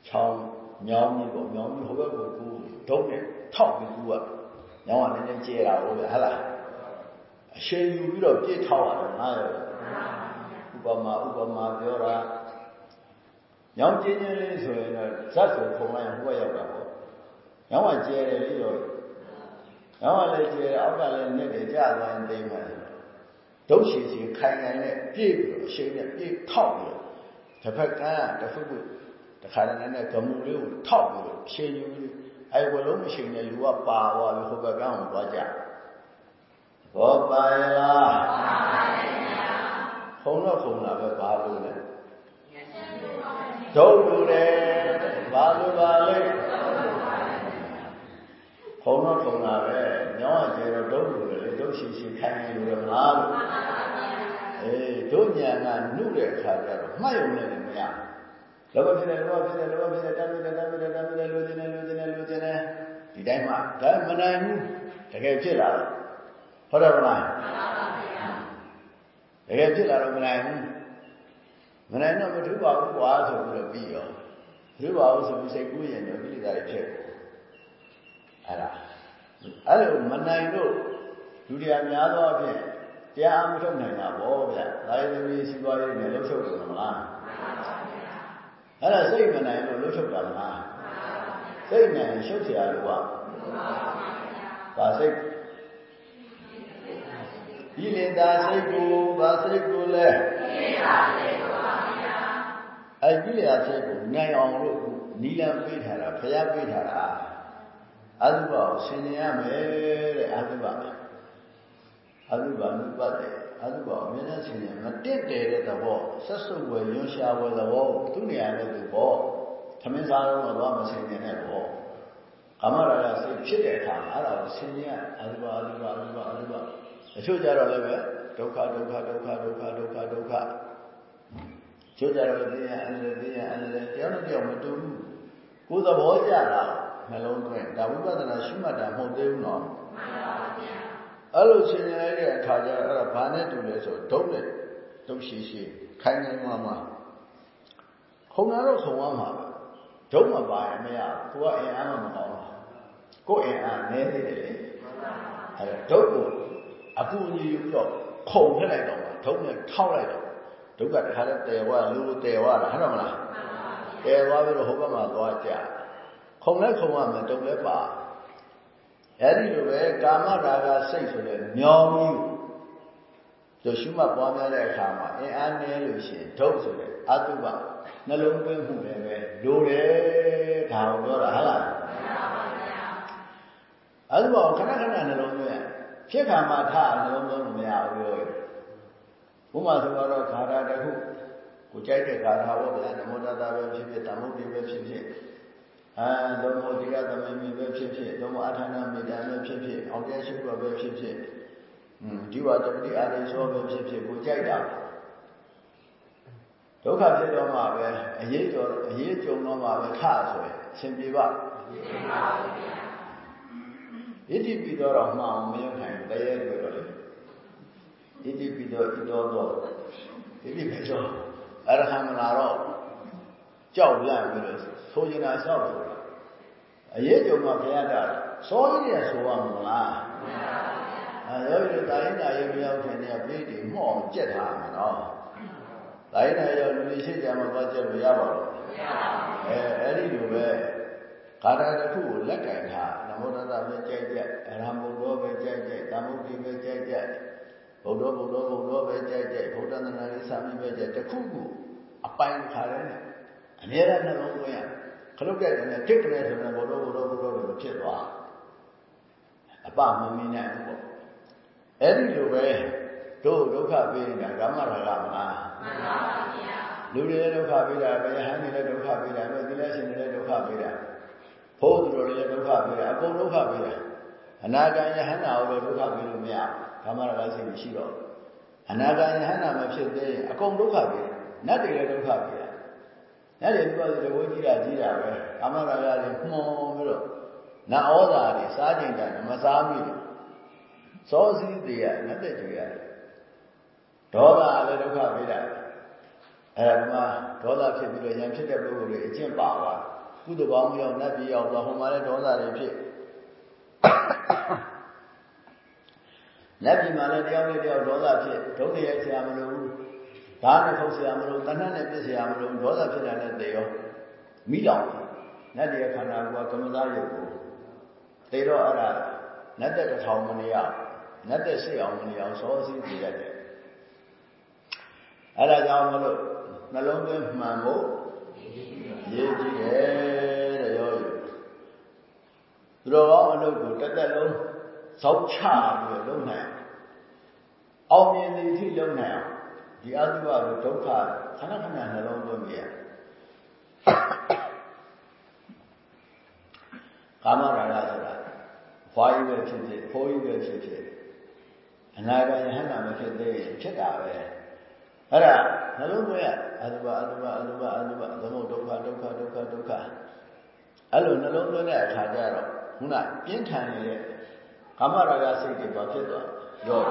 ချောင်းညောင်းကြီးပေါ့ညောင်းကြီးဟိုဘက်ကိုကူးဒုံးနဲ့ထောက်ပြီးကူးရညောင်းကလည်းနည်းနည်းကျဲတာဟုတ်ဗျာဟဟလားအရှိန်ယူပြီးတော့ပြစ်ထောက်ရတယ်ငါရောဥ ပမာဥပမာပြောတာညောင်းကျင်းချင်းလေးဆိုရင်တော့ဇတ်ဆိုခုံလိုက်ဟိုဘက်ရောက်တာပေါ့ညောင်းကကျဲတယ်လေးရောညောင်းကလည်းကျဲတယ်အောက်ကလည်းနစ်တယ်ကြာသွားရင်သိမှတယ်ဒုတ်ရှိစီခိုင်ခိုင်နဲ့ပြည့်ပြီးအရှိန်နဲ့ပြည့်ထောက်ပြီးတစ်ဖက်ကန်းတစ်ဖက်ကတခါတည်းနဲ့ဂမူလေးကိုထောက်ပြီးတော့အရှိန်ယူပြီးအဲဝလုံးအရှိန်နဲ့လူကပါသွားပြီးဟိုဘက်ကန်းကိုသွားကြဘောပါရလား ခုံတော့ခုံလာပဲဘာလို့လဲဒုတ်လူတယ်ဘာလို့ပါလဲခုံတော့ခုံလာပဲညောင်းကျဲတော့ဒုတ်လူတယ်လေဒုတ်ရှိရှိခိုင်နေလို့မလားလို့အေးတို့ညာကနှုတ်တဲ့အခါကျတော့မှတ်ရုံနဲ့မရလောဘဖြစ်တယ်လောဘဖြစ်တယ်လောဘဖြစ်တယ်တမ်းဖြစ်တယ်တမ်းဖြစ်တယ်တမ်းဖြစ်တယ်လူချင်းတယ်လူချင်းတယ်လူချင်းတယ်ဒီတိုင်းမှဒါမနိုင်ဘူးတကယ်ဖြစ်လာတော့ဟုတ်တယ်မလား တကယ်ဖြစ်လာတော့မနိုင်ဘူးမနိုင်တော့မထူပါဘူးကွာဆိုပြီးတော့ပြီးရောထူပါဘူးဆိုပြီးစိတ်ကူးရင်တော့ကိလေသာတွေဖြစ်အဲ့ဒါအဲ့လိုမနိုင်လို့လူတွေကများသောအဖြစ်တရားမထုတ်နိုင်တာပေါ့ဗျာ။ဒါရသမီးစီပွားရေးနဲ့လှုပ်ထုတ်တယ်မလား။အဲ့ဒါစိတ်မနိုင်လို့လှုပ်ထုတ်တာမလား။စိတ်နိုင်ရှုပ်เสียလို့ပါ။ဘာစိတ် ဒီလေသာစိတ်ကိုဘာစိတ်ကိုလဲကိလေသာစိတ်ကိုပါဗျာ။အဲ့ကိလေသာစိတ်ကိုနိုင်အောင်လို့နီလံပေးထားတာဖျားပေးထားတာအတုပကိုဆင်ញင်ရမယ်တဲ့အတုပအတုပနုပတ်တယ်အတုပအမြဲတမ်းဆင်ញင်မတက်တယ်တဲ့သဘောဆက်စုပ်ဝယ်ရွှန်ရှားဝယ်သဘောသူနေရာနဲ့သူပေါ့သမင်းစားတော့တော့မဆင်ញင်တဲ့ဘောကာမရာဂစိတ်ဖြစ်တဲ့အခါအဲ့ဒါကိုဆင်ញင်အတုပအတုပအတုပအတုပ တချို့ကြတော့လည်းပဲဒုက္ခဒုက္ခဒုက္ခဒုက္ခဒုက္ခဒုက္ခချို့ကြတော့သိရအန္တရာယ်သိရအန္တရာယ်တယောက်နဲ့တယောက်မတူဘူးကိုယ်သဘောကျတာနှလုံးသွင်းဒါဝိပဿနာရှုမှတ်တာမဟုတ်သေးဘူးနော်မှန်ပါဗျာအဲ့လိုရှင်းနေလိုက်တဲ့အခါကျတော့အဲ့ဒါဘာနဲ့တူလဲဆိုဒုတ်နဲ့ဒုတ်ရှိရှိခိုင်းနေမှမှခုံလာတော့ခုံသွားမှာပဲဒုတ်မပါရင်မရဘူးကိုကအင်အားမမကောင်းဘူးကိုအင်အားနည်းသေးတယ်လေအဲ့ဒုတ်ကို အပူကြီးယူပြီးတော့ခုံထည့်လိုက်တော့ဒုတ်နဲ့ထောက်လိုက်တော့ဒုက္ခတခါတည်းတည်ဝလူတည်ဝတာဟုတ်တယ်မလားတည်သွားပြီးတော့ဟိုဘက်မှာသွားကြခုံလဲခုံရမယ်တုံလဲပါအဲ့ဒီလိုပဲကာမရာဂစိတ်ဆိုတဲ့မြောင်းကြီးတို့ရှုမှတ်ပွားများတဲ့အခါမှာအင်အားနည်းလို့ရှိရင်ဒုတ်ဆိုတဲ့အတုပနှလုံးသွင်းမှုလည်းပဲလိုတယ်ဒါကိုပြောတာဟုတ်လားအတုပကိုခဏခဏနှလုံးသွင်း ဖြစ်ခါမှထနှလုံးသွင်းလို့မရဘူးပြောရဘုမာဆိုတော့ခါရတခုကိုကြိုက်တဲ့ခါရဟောဗျာနမောတတပဲဖြစ်ဖြစ်တမုတ်တိပဲဖြစ်ဖြစ်အဲလုံးဝဒီကသမီးမိပဲဖြစ်ဖြစ်လုံးဝအထာဏမေတ္တာပဲဖြစ်ဖြစ်အောင်တရားရှိခိုးပဲဖြစ်ဖြစ်ဒီဝတ္တတိအာရိသောပဲဖြစ်ဖြစ်ကိုကြိုက်တာဒုက္ခဖြစ်တော့မှပဲအရေးကြောအရေးကြုံတော့မှပဲထဆိုရင်အရှင်ပြေပါပြေပါပါဘုရား ဣတိပိသောတော့မှအောင်မရနိုင်တရေတွေ့တော့လေဣတိပိသောဣတော်တော့ဣတိပိသောအရဟံမလာတော့ကြောက်လန့်ပြီးတော့ဆိုရင်သာဆောက်ဆိုတာအရေးကြုံမှဘုရားတာစောကြီးရဆိုရမလားမှန်ပါအဲယောဂီတို့တာရင်တာရေမရောက်ခင်နဲ့ပြေးတည်မှော့ကြက်ထားမှာနော်တာရင်တာရောလူတွေရှိကြမှာတော့ကြက်လို့ရပါတော့မရပါဘူးအဲအဲ့ဒီလိုပဲ ကာရတစ်ခုကိုလက်ကင်ထားနမောတတပဲကြိုက်ကြက်အရဟံဘုဒ္ဓပဲကြိုက်ကြက်သမုဒ္ဓိပဲကြိုက်ကြက်ဘုဒ္ဓဘုဒ္ဓဘုဒ္ဓပဲကြိုက်ကြက်ဘုဒ္ဓသနာရေးစာမိပဲကြိုက်တစ်ခုခုအပိုင်ခါရဲနဲ့အများရနှလုံးသွင်းရခလုတ်တဲ့ကနေတစ်ကနေဆိုရင်ဘုဒ္ဓဘုဒ္ဓဘုဒ္ဓလို့ဖြစ်သွားအပမမင်းနိုင်ဘူးပေါ့အဲ့ဒီလိုပဲတို့ဒုက္ခပေးနေတာကာမရာဂမလားမှန်ပါပါဗျာလူတွေလည်းဒုက္ခပေးတာပဲဟန်တွေလည်းဒုက္ခပေးတာပဲသီလရှင်တွေလည်းဒုက္ခပေးတာ ဘုန်းသူတို့လည်းဒုက္ခပေးတာအကုန်ဒုက္ခပေးတာအနာဂံယဟန္တာကိုလည်းဒုက္ခပေးလို့မရကာမရာဂစိတ်မရှိတော့အနာဂံယဟန္တာမဖြစ်သေးရင်အကုန်ဒုက္ခပေးနတ်တွေလည်းဒုက္ခပေးတာနတ်တွေသူကတဘိုးကြီးတာကြီးတာပဲကာမရာဂတွေမှုံပြီးတော့နတ်ဩဇာတွေစားကြင်တယ်မစားမိဘူးစောစည်းတွေရနတ်တဲ့ကြွရတယ်ဒေါသလည်းဒုက္ခပေးတာအဲဒါမှဒေါသဖြစ်ပြီးတော့ရံဖြစ်တဲ့ပုဂ္ဂိုလ်တွေအကျင့်ပါသွား ကုသဘောင်းမြောက်နတ်ပြည်ရောက်တော့ဟိုမှာလည်းဒေါသတွေဖြစ်နတ်ပြည်မှာလည်းတယောက်နဲ့တယောက်ဒေါသဖြစ်ဒုက္ခရိုက်ဆရာမလို့ဓာတ်နဲ့ခုတ်ဆရာမလို့တဏှတ်နဲ့ပြစ်ဆရာမလို့ဒေါသဖြစ်တာနဲ့တေရောမိလောင်နတ်ရဲ့ခန္ဓာကိုယ်ကကမ္မသာရုပ်ကိုတေတော့အဲ့ဒါနတ်တဲ့တစ်ထောင်မနေရနတ်တဲ့ရှိအောင်မနေအောင်စောစည်းပြရတယ်အဲ့ဒါကြောင့်မလို့နှလုံးသွင်းမှန်ဖို့ ရေးကြည့်တယ်တဲ့ရောယူသူတော်ကောင်းအလုပ်ကိုတက်တက်လုံးစောက်ချပြီးလုပ်နိုင်အောင်မြင်သည်အထိလုပ်နိုင်အောင်ဒီအတုပကိုဒုက္ခခဏခဏနှလုံးသွင်းပြရကာမရာဂဆိုတာဖွားကြီးပဲဖြစ်ဖြစ်ဖိုးကြီးပဲဖြစ်ဖြစ်အနာဂတ်ယဟန္တာမဖြစ်သေးရင်ဖြစ်တာပဲအဲ့ဒါ နှလုံးသွင်းရအတုပအတုပအတုပအတုပသမုဒ္ဒုက္ခဒုက္ခဒုက္ခဒုက္ခအဲ့လိုနှလုံးသွင်းတဲ့အခါကျတော့ခုနပြင်းထန်နေတဲ့ကာမရာဂစိတ်တွေဘာဖြစ်သွားရော့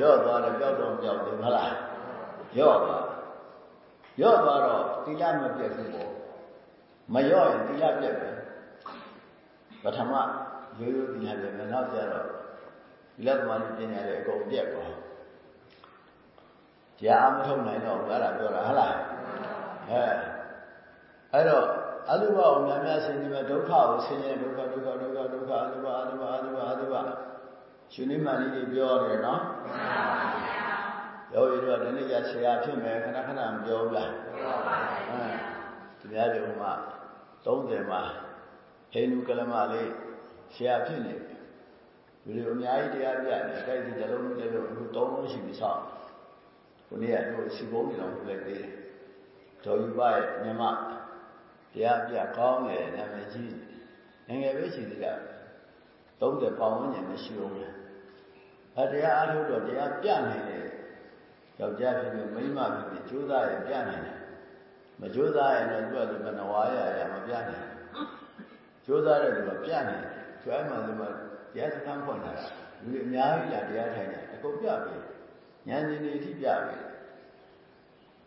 ရော့သွားတယ်ပျောက်တော့ပျောက်တယ်မဟုတ်လားရော့သွားရော့သွားတော့တိလမပြတ်ဘူးပေါ့မရော့ရင်တိလပြတ်ပဲပထမရိုးရိုးတိလပြတ်မယ်နောက်ကျတော့ဒီလက်သမားကြီးပညာတွေအကုန်ပြတ်သွား ကြားအမထုတ်နိုင်တော့ဘူးအဲ့ဒါပြောတာဟုတ်လားအဲအဲ့တော့အတုပကိုများများဆင်ခြင်မဲ့ဒုက္ခကိုဆင်ခြင်ဒုက္ခဒုက္ခဒုက္ခဒုက္ခအတုပအတုပအတုပအတုပရှင်နိမန်လေးတွေပြောတယ်နော်မှန်ပါဗျာပြောရတော့ဒီနေ့ကျဆရာဖြစ်မယ်ခဏခဏမပြောဘူးလားပြောပါဗျာအဲဒီများတွေမှာ30မှာဟိန္ဒူကလမလေးဆရာဖြစ်နေလူတွေအများကြီးတရားပြတယ်တိုက်ဒီတလုံးလုံးတလုံးအခု၃လုံးရှိပြီဆောက် ခုနေ့ကတို့စီပုံးနေတော့ပြလိုက်သေးတယ်ဒေါ်ယူပါရဲ့မြမတရားပြကောင်းတယ်နာမည်ကြီးငငယ်ပဲရှိသေးတာ30ပေါင်ဝန်းကျင်မရှိဘူးလားအဲတရားအားထုတ်တော့တရားပြနိုင်တယ်ယောက်ျားဖြစ်ဖြစ်မိန်းမဖြစ်ဖြစ်ကြိုးစားရင်ပြနိုင်တယ်မကြိုးစားရင်တော့သူကသူကနဝါရရမပြနိုင်ကြိုးစားတဲ့လူကပြနိုင်တယ်ကျွမ်းမှဒီမှာတရားစခန်းဖွင့်လာတာလူအများကြီးလာတရားထိုင်တယ်အကုန်ပြပြီ ဉာဏ်ရှင်တွေအထိပြပြီ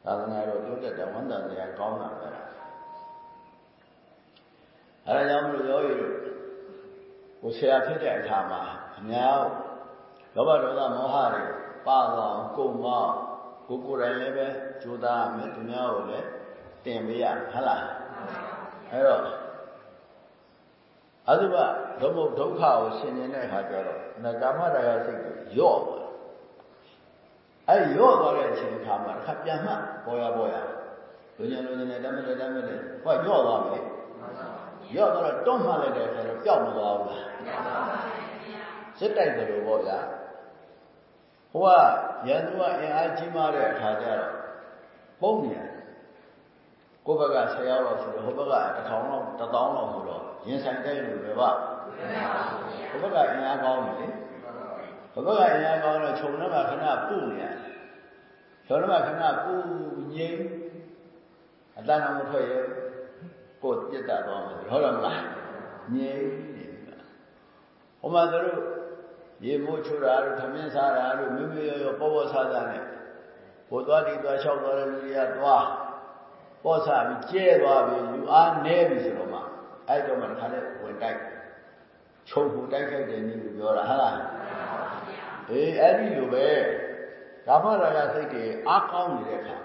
သာသနာတော်တိုးတက်တဲ့ဝန်တာတရားကောင်းတာပဲအဲဒါကြောင့်မလို့ရောရည်တို့ကိုဆရာဖြစ်တဲ့အခါမှာအများလောဘဒေါသမောဟတွေပါသွားကုန်မောကိုကိုယ်တိုင်လည်းပဲကြိုးစားမယ်သူများကိုလည်းတင်ပေးရဟုတ်လားအဲ့တော့အတုပဒုက္ခဒုက္ခကိုဆင်ញင်တဲ့အခါကျတော့နဂမရာဂစိတ်ကိုယော့သွား အဲ့ရော့သွားတဲ့အချိန်ခါမှာတစ်ခါပြန်မှပေါ်ရပေါ်ရလူညံလူညံနဲ့တမ်းမလဲတမ်းမလဲဟောရော့သွားပြီရော့သွားတော့တွန့်မှလိုက်တဲ့အခါတော့ပျောက်မသွားဘူးလားပျောက်သွားပါဘူးစစ်တိုက်တယ်လို့ပေါ့ဗျာဟိုကရန်သူကအင်အားကြီးမားတဲ့အခါကျတော့ပုံနေတယ်ကိုယ့်ဘက်က10ရောက်လောက်ဆိုတော့ဟိုဘက်က1000လောက်1000လောက်ဆိုတော့ရင်ဆိုင်တိုက်လို့ပဲပါဟိုဘက်ကအင်အားကောင်းတယ်လေ ဟိုဘက်ကအင်အားကောင်းတော့ခြုံတော့ခဏပုနေရတယ်ခြုံတော့ခဏပုငိမ့်အတန်းအောင်မထွက်ရကိုပြစ်တတ်သွားမယ်ဟုတ်တယ်မလားငိမ့်နေပြီဟိုမှာသူတို့ရေမိုးချိုးတာတို့သမင်းစားတာတို့မြို့မြို့ရောရောပေါ်ပေါ်စားစားနဲ့ဟိုသွားဒီသွားလျှောက်သွားတဲ့လူတွေကသွားပေါ်စားပြီးကျဲသွားပြီလူအားနည်းပြီဆိုတော့မှအဲ့တော့မှတစ်ခါလဲဝင်တိုက်ခြုံပူတိုက်ခိုက်တယ်နည်းလို့ပြောတာဟုတ်လား အေးအဲ့ဒီလိုပဲကာမရာဂစိတ်တွေအားကောင်းနေတဲ့အခါ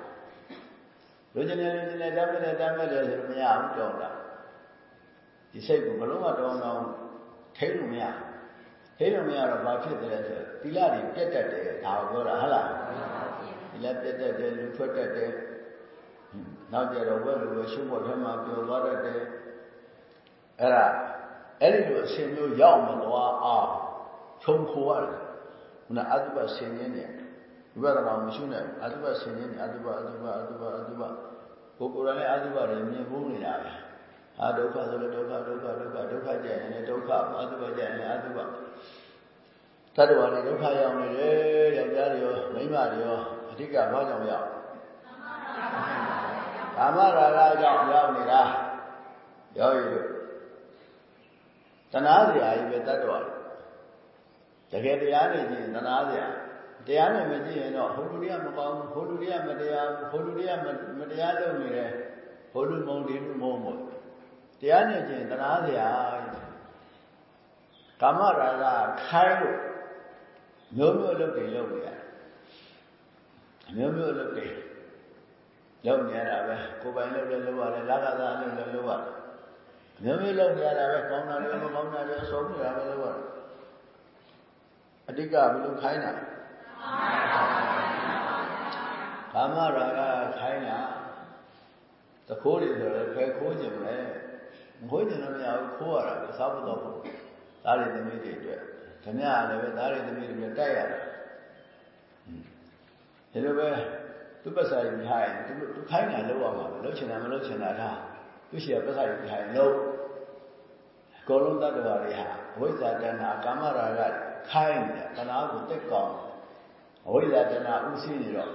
လူကျင်နေလူကျင်နေတမ်းမဲ့တမ်းမဲ့လေဆိုတော့မရဘူးတောင်းတာဒီစိတ်ကိုဘလုံးမတောင်းတော့ထိလို့မရထိလို့မရတော့ဘာဖြစ်တယ်ဆိုသီလတွေပြတ်တတ်တယ်ဒါကိုပြောတာဟုတ်လားသီလပြတ်တတ်တယ်လူထွက်တတ်တယ်နောက်ကြတော့ဝက်လူဝရှုဖို့ထဲမှာပျော်သွားတတ်တယ်အဲ့ဒါအဲ့ဒီလိုအရှင်မျိုးရောက်မသွားအောင်ခြုံခိုရတယ် ခုနအတုပဆင်ရင်းနေဝိပဿနာမရှိနဲ့အတုပဆင်ရင်းနေအတုပအတုပအတုပအတုပကိုကိုယ်တိုင်လည်းအတုပတွေမြင်ဖို့နေတာပဲအာဒုက္ခဆိုလည်းဒုက္ခဒုက္ခဒုက္ခဒုက္ခကြရင်လည်းဒုက္ခအတုပကြရင်လည်းအတုပတတ္တဝါတွေဒုက္ခရောက်နေတယ်ယောက်ျားတွေရောမိန်းမတွေရောအဓိကဘာကြောင့်ရောက်ကာမရာဂကြောင့်ရောက်နေတာရောက်ရည်တဏှာစရာကြီးပဲတတ်တော်တ ကယ်တရားနေကြည့်ရင်တဏှာစရာတရားနဲ့မကြည့်ရင်တော့ဟိုလူတွေကမကောင်းဘူးဟိုလူတွေကမတရားဘူးဟိုလူတွေကမတရားလုပ်နေတယ်ဟိုလူမုံဒီလူမုံမို့တရားနဲ့ကြည့်ရင်တဏှာစရာကာမရာဂခိုင်းလို့မျိုးမျိုးလုပ်တွေလုပ်နေရတယ်မျိုးမျိုးလုပ်တွေလုပ်နေရတာပဲကိုယ်ပိုင်လုပ်လည်းလုပ်ရတယ်လက္ခဏာလုပ်လည်းလုပ်ရတယ်မျိုးမျိုးလုပ်နေရတာပဲကောင်းတာလည်းမကောင်းတာလည်းအဆုံးနေတာပဲလုပ်ရတယ် အဓိကဘယ်လိုခိုင်းတာကာမရာဂခိုင်းတာတခိုးတွေဆိုတော့ဖယ်ခိုးခြင်းပဲမခိုးခြင်းတော့မရဘူးခိုးရတာပဲစားဖို့တော့သားတွေသမီးတွေအတွက်ဓမြလည်းပဲသားတွေသမီးတွေတိုက်ရတယ်ဒီလိုပဲသူပ္ပစာယူထားရင်သူသူခိုင်းတာလုပ်ရမှာပဲလုပ်ချင်တာမလုပ်ချင်တာဒါသူရှိရပ္ပစာယူထားရင်လုပ်ကောလုံးတတ္တဝါတွေဟာအဝိဇ္ဇာတဏ္ဍာကာမရာဂ ခိုင်းတယ်တဏှာကိုတက်ကောင်းအဝိဇ္ဇာတဏ္ဍာဥသိနေတော့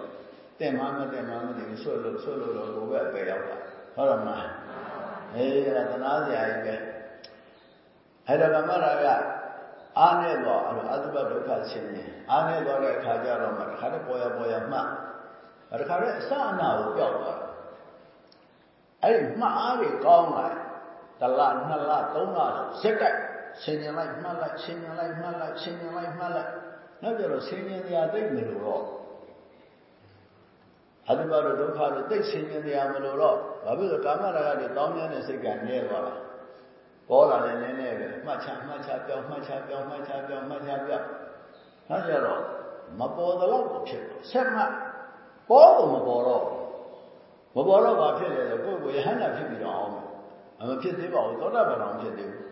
တဲ့မှမတဲ့မှမတဲ့ဆွတ်လို့ဆွတ်လို့တော့ကိုယ်ပဲအပေရောက်တာဟုတ်တယ်မလားအေးအဲ့ဒါတဏှာစရာကြီးပဲအဲ့တော့ကာမရာဂအားနဲ့တော့အဲ့လိုအတုပဒုက္ခဆင်းရဲအားနဲ့တော့တဲ့အခါကျတော့မှတစ်ခါတည်းပေါ်ရပေါ်ရမှတ်တခါတည်းအစအနာကိုပြောက်သွားတယ်အဲ့ဒီမှတ်အားတွေကောင်းလာတလနှစ်လသုံးလစက်တိုက် ဆင်ញင်လိုက်မှတ်လိုက်ဆင်ញင်လိုက်မှတ်လိုက်ဆင်ញင်လိုက်မှတ်လိုက်နောက်ကြတော့ဆင်ញင်တရားသိမလို့တော့အတုပါဒဒုက္ခတွေသိဆင်ញင်တရားမလို့တော့ဘာဖြစ်လို့ကာမရာဂတွေတောင်းကျမ်းတဲ့စိတ်ကနည်းသွားတာပေါ်လာတဲ့နည်းနည်းပဲမှတ်ချမှတ်ချပြောင်းမှတ်ချပြောင်းမှတ်ချပြောင်းမှတ်ချပြောင်းနောက်ကြတော့မပေါ်တော့ဖြစ်တော့ဆက်မှတ်ပေါ်တော့မပေါ်တော့မပေါ်တော့ဘာဖြစ်လဲဆိုကိုယ့်ကိုယဟန္တာဖြစ်ပြီးတော့အောင်မဖြစ်သေးပါဘူးသောတာပန်အောင်ဖြစ်သေးဘူး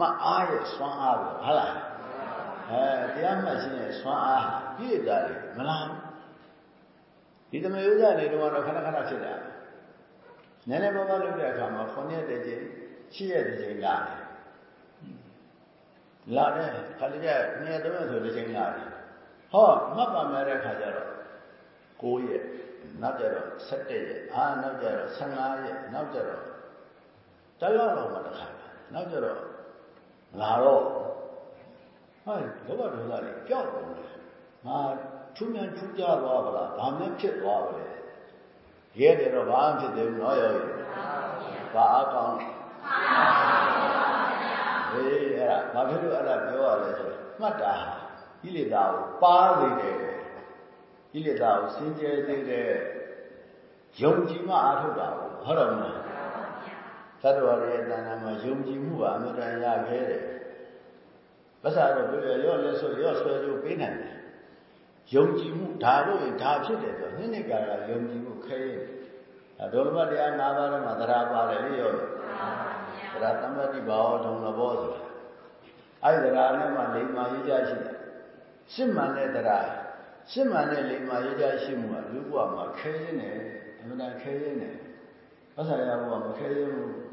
မအားရဲ့စွမ်းအားပဲဟုတ်လားအဲတရားမှတ်ခြင်းရဲ့စွမ်းအားပြည့်တာလေမလားဒီသမယောဇနေတော့ခဏခဏဖြစ်တာနည်းနည်းပါးပါးလုပ်တဲ့အခါမှာခုနှစ်တဲ့ချိန်ရှိရတဲ့ချိန်လာတယ်လာတယ်ခါတည်းကနှစ်ရက်သုံးရက်ဆိုတဲ့ချိန်လာတယ်ဟောမှတ်ပါမယ်တဲ့ခါကျတော့9ရက်နောက်ကြတော့17ရက်အာနောက်ကြတော့15ရက်နောက်ကြတော့တလောက်တော့မှတစ်ခါနောက်ကြတော့ လာတော့ဟဲ့လောဘဒေါသတွေပျောက်ကုန်တယ်ငါထူးမြန်ထူးကြသွားပါလားဘာမှဖြစ်သွားပါလဲရဲတယ်တော့ဘာမှဖြစ်သေးဘူးနော်ရောဘာအကောင်အေးအဲ့ဒါဘာဖြစ်လို့အဲ့ဒါပြောရလဲဆိုမှတ်တာကိလေသာကိုပါစေတယ်ကိလေသာကိုစင်ကြယ်စေတယ်ယုံကြည်မှအာထုတ်တာဟုတ်တယ်မလား သတ္တဝါတွေရဲ့တဏ္ဍာမှာယုံကြည်မှုကအမြဲတမ်းရခဲ့တယ်ပစ္စာတော့ပြည့်ရော့လဲဆိုရော့ဆွဲလို့ပေးနိုင်တယ်ယုံကြည်မှုဒါလို့ရင်ဒါဖြစ်တယ်ဆိုနှစ်နှစ်ကာလယုံကြည်မှုခဲရင်ဒုလဘတရား၅ပါးထဲမှာတရားပါတယ်လေရောတရားသမ္ပတိဘာဝထုံလဘောဆိုတာအဲ့ဒီတရားနဲ့မှလိမ္မာရေးကြရှိတယ်စစ်မှန်တဲ့တရားစစ်မှန်တဲ့လိမ္မာရေးကြရှိမှုကလူ့ဘဝမှာခဲရင်တယ်အမှန်တန်ခဲရင်တယ်ဘာသာရဘဝမခဲရင်ဘူး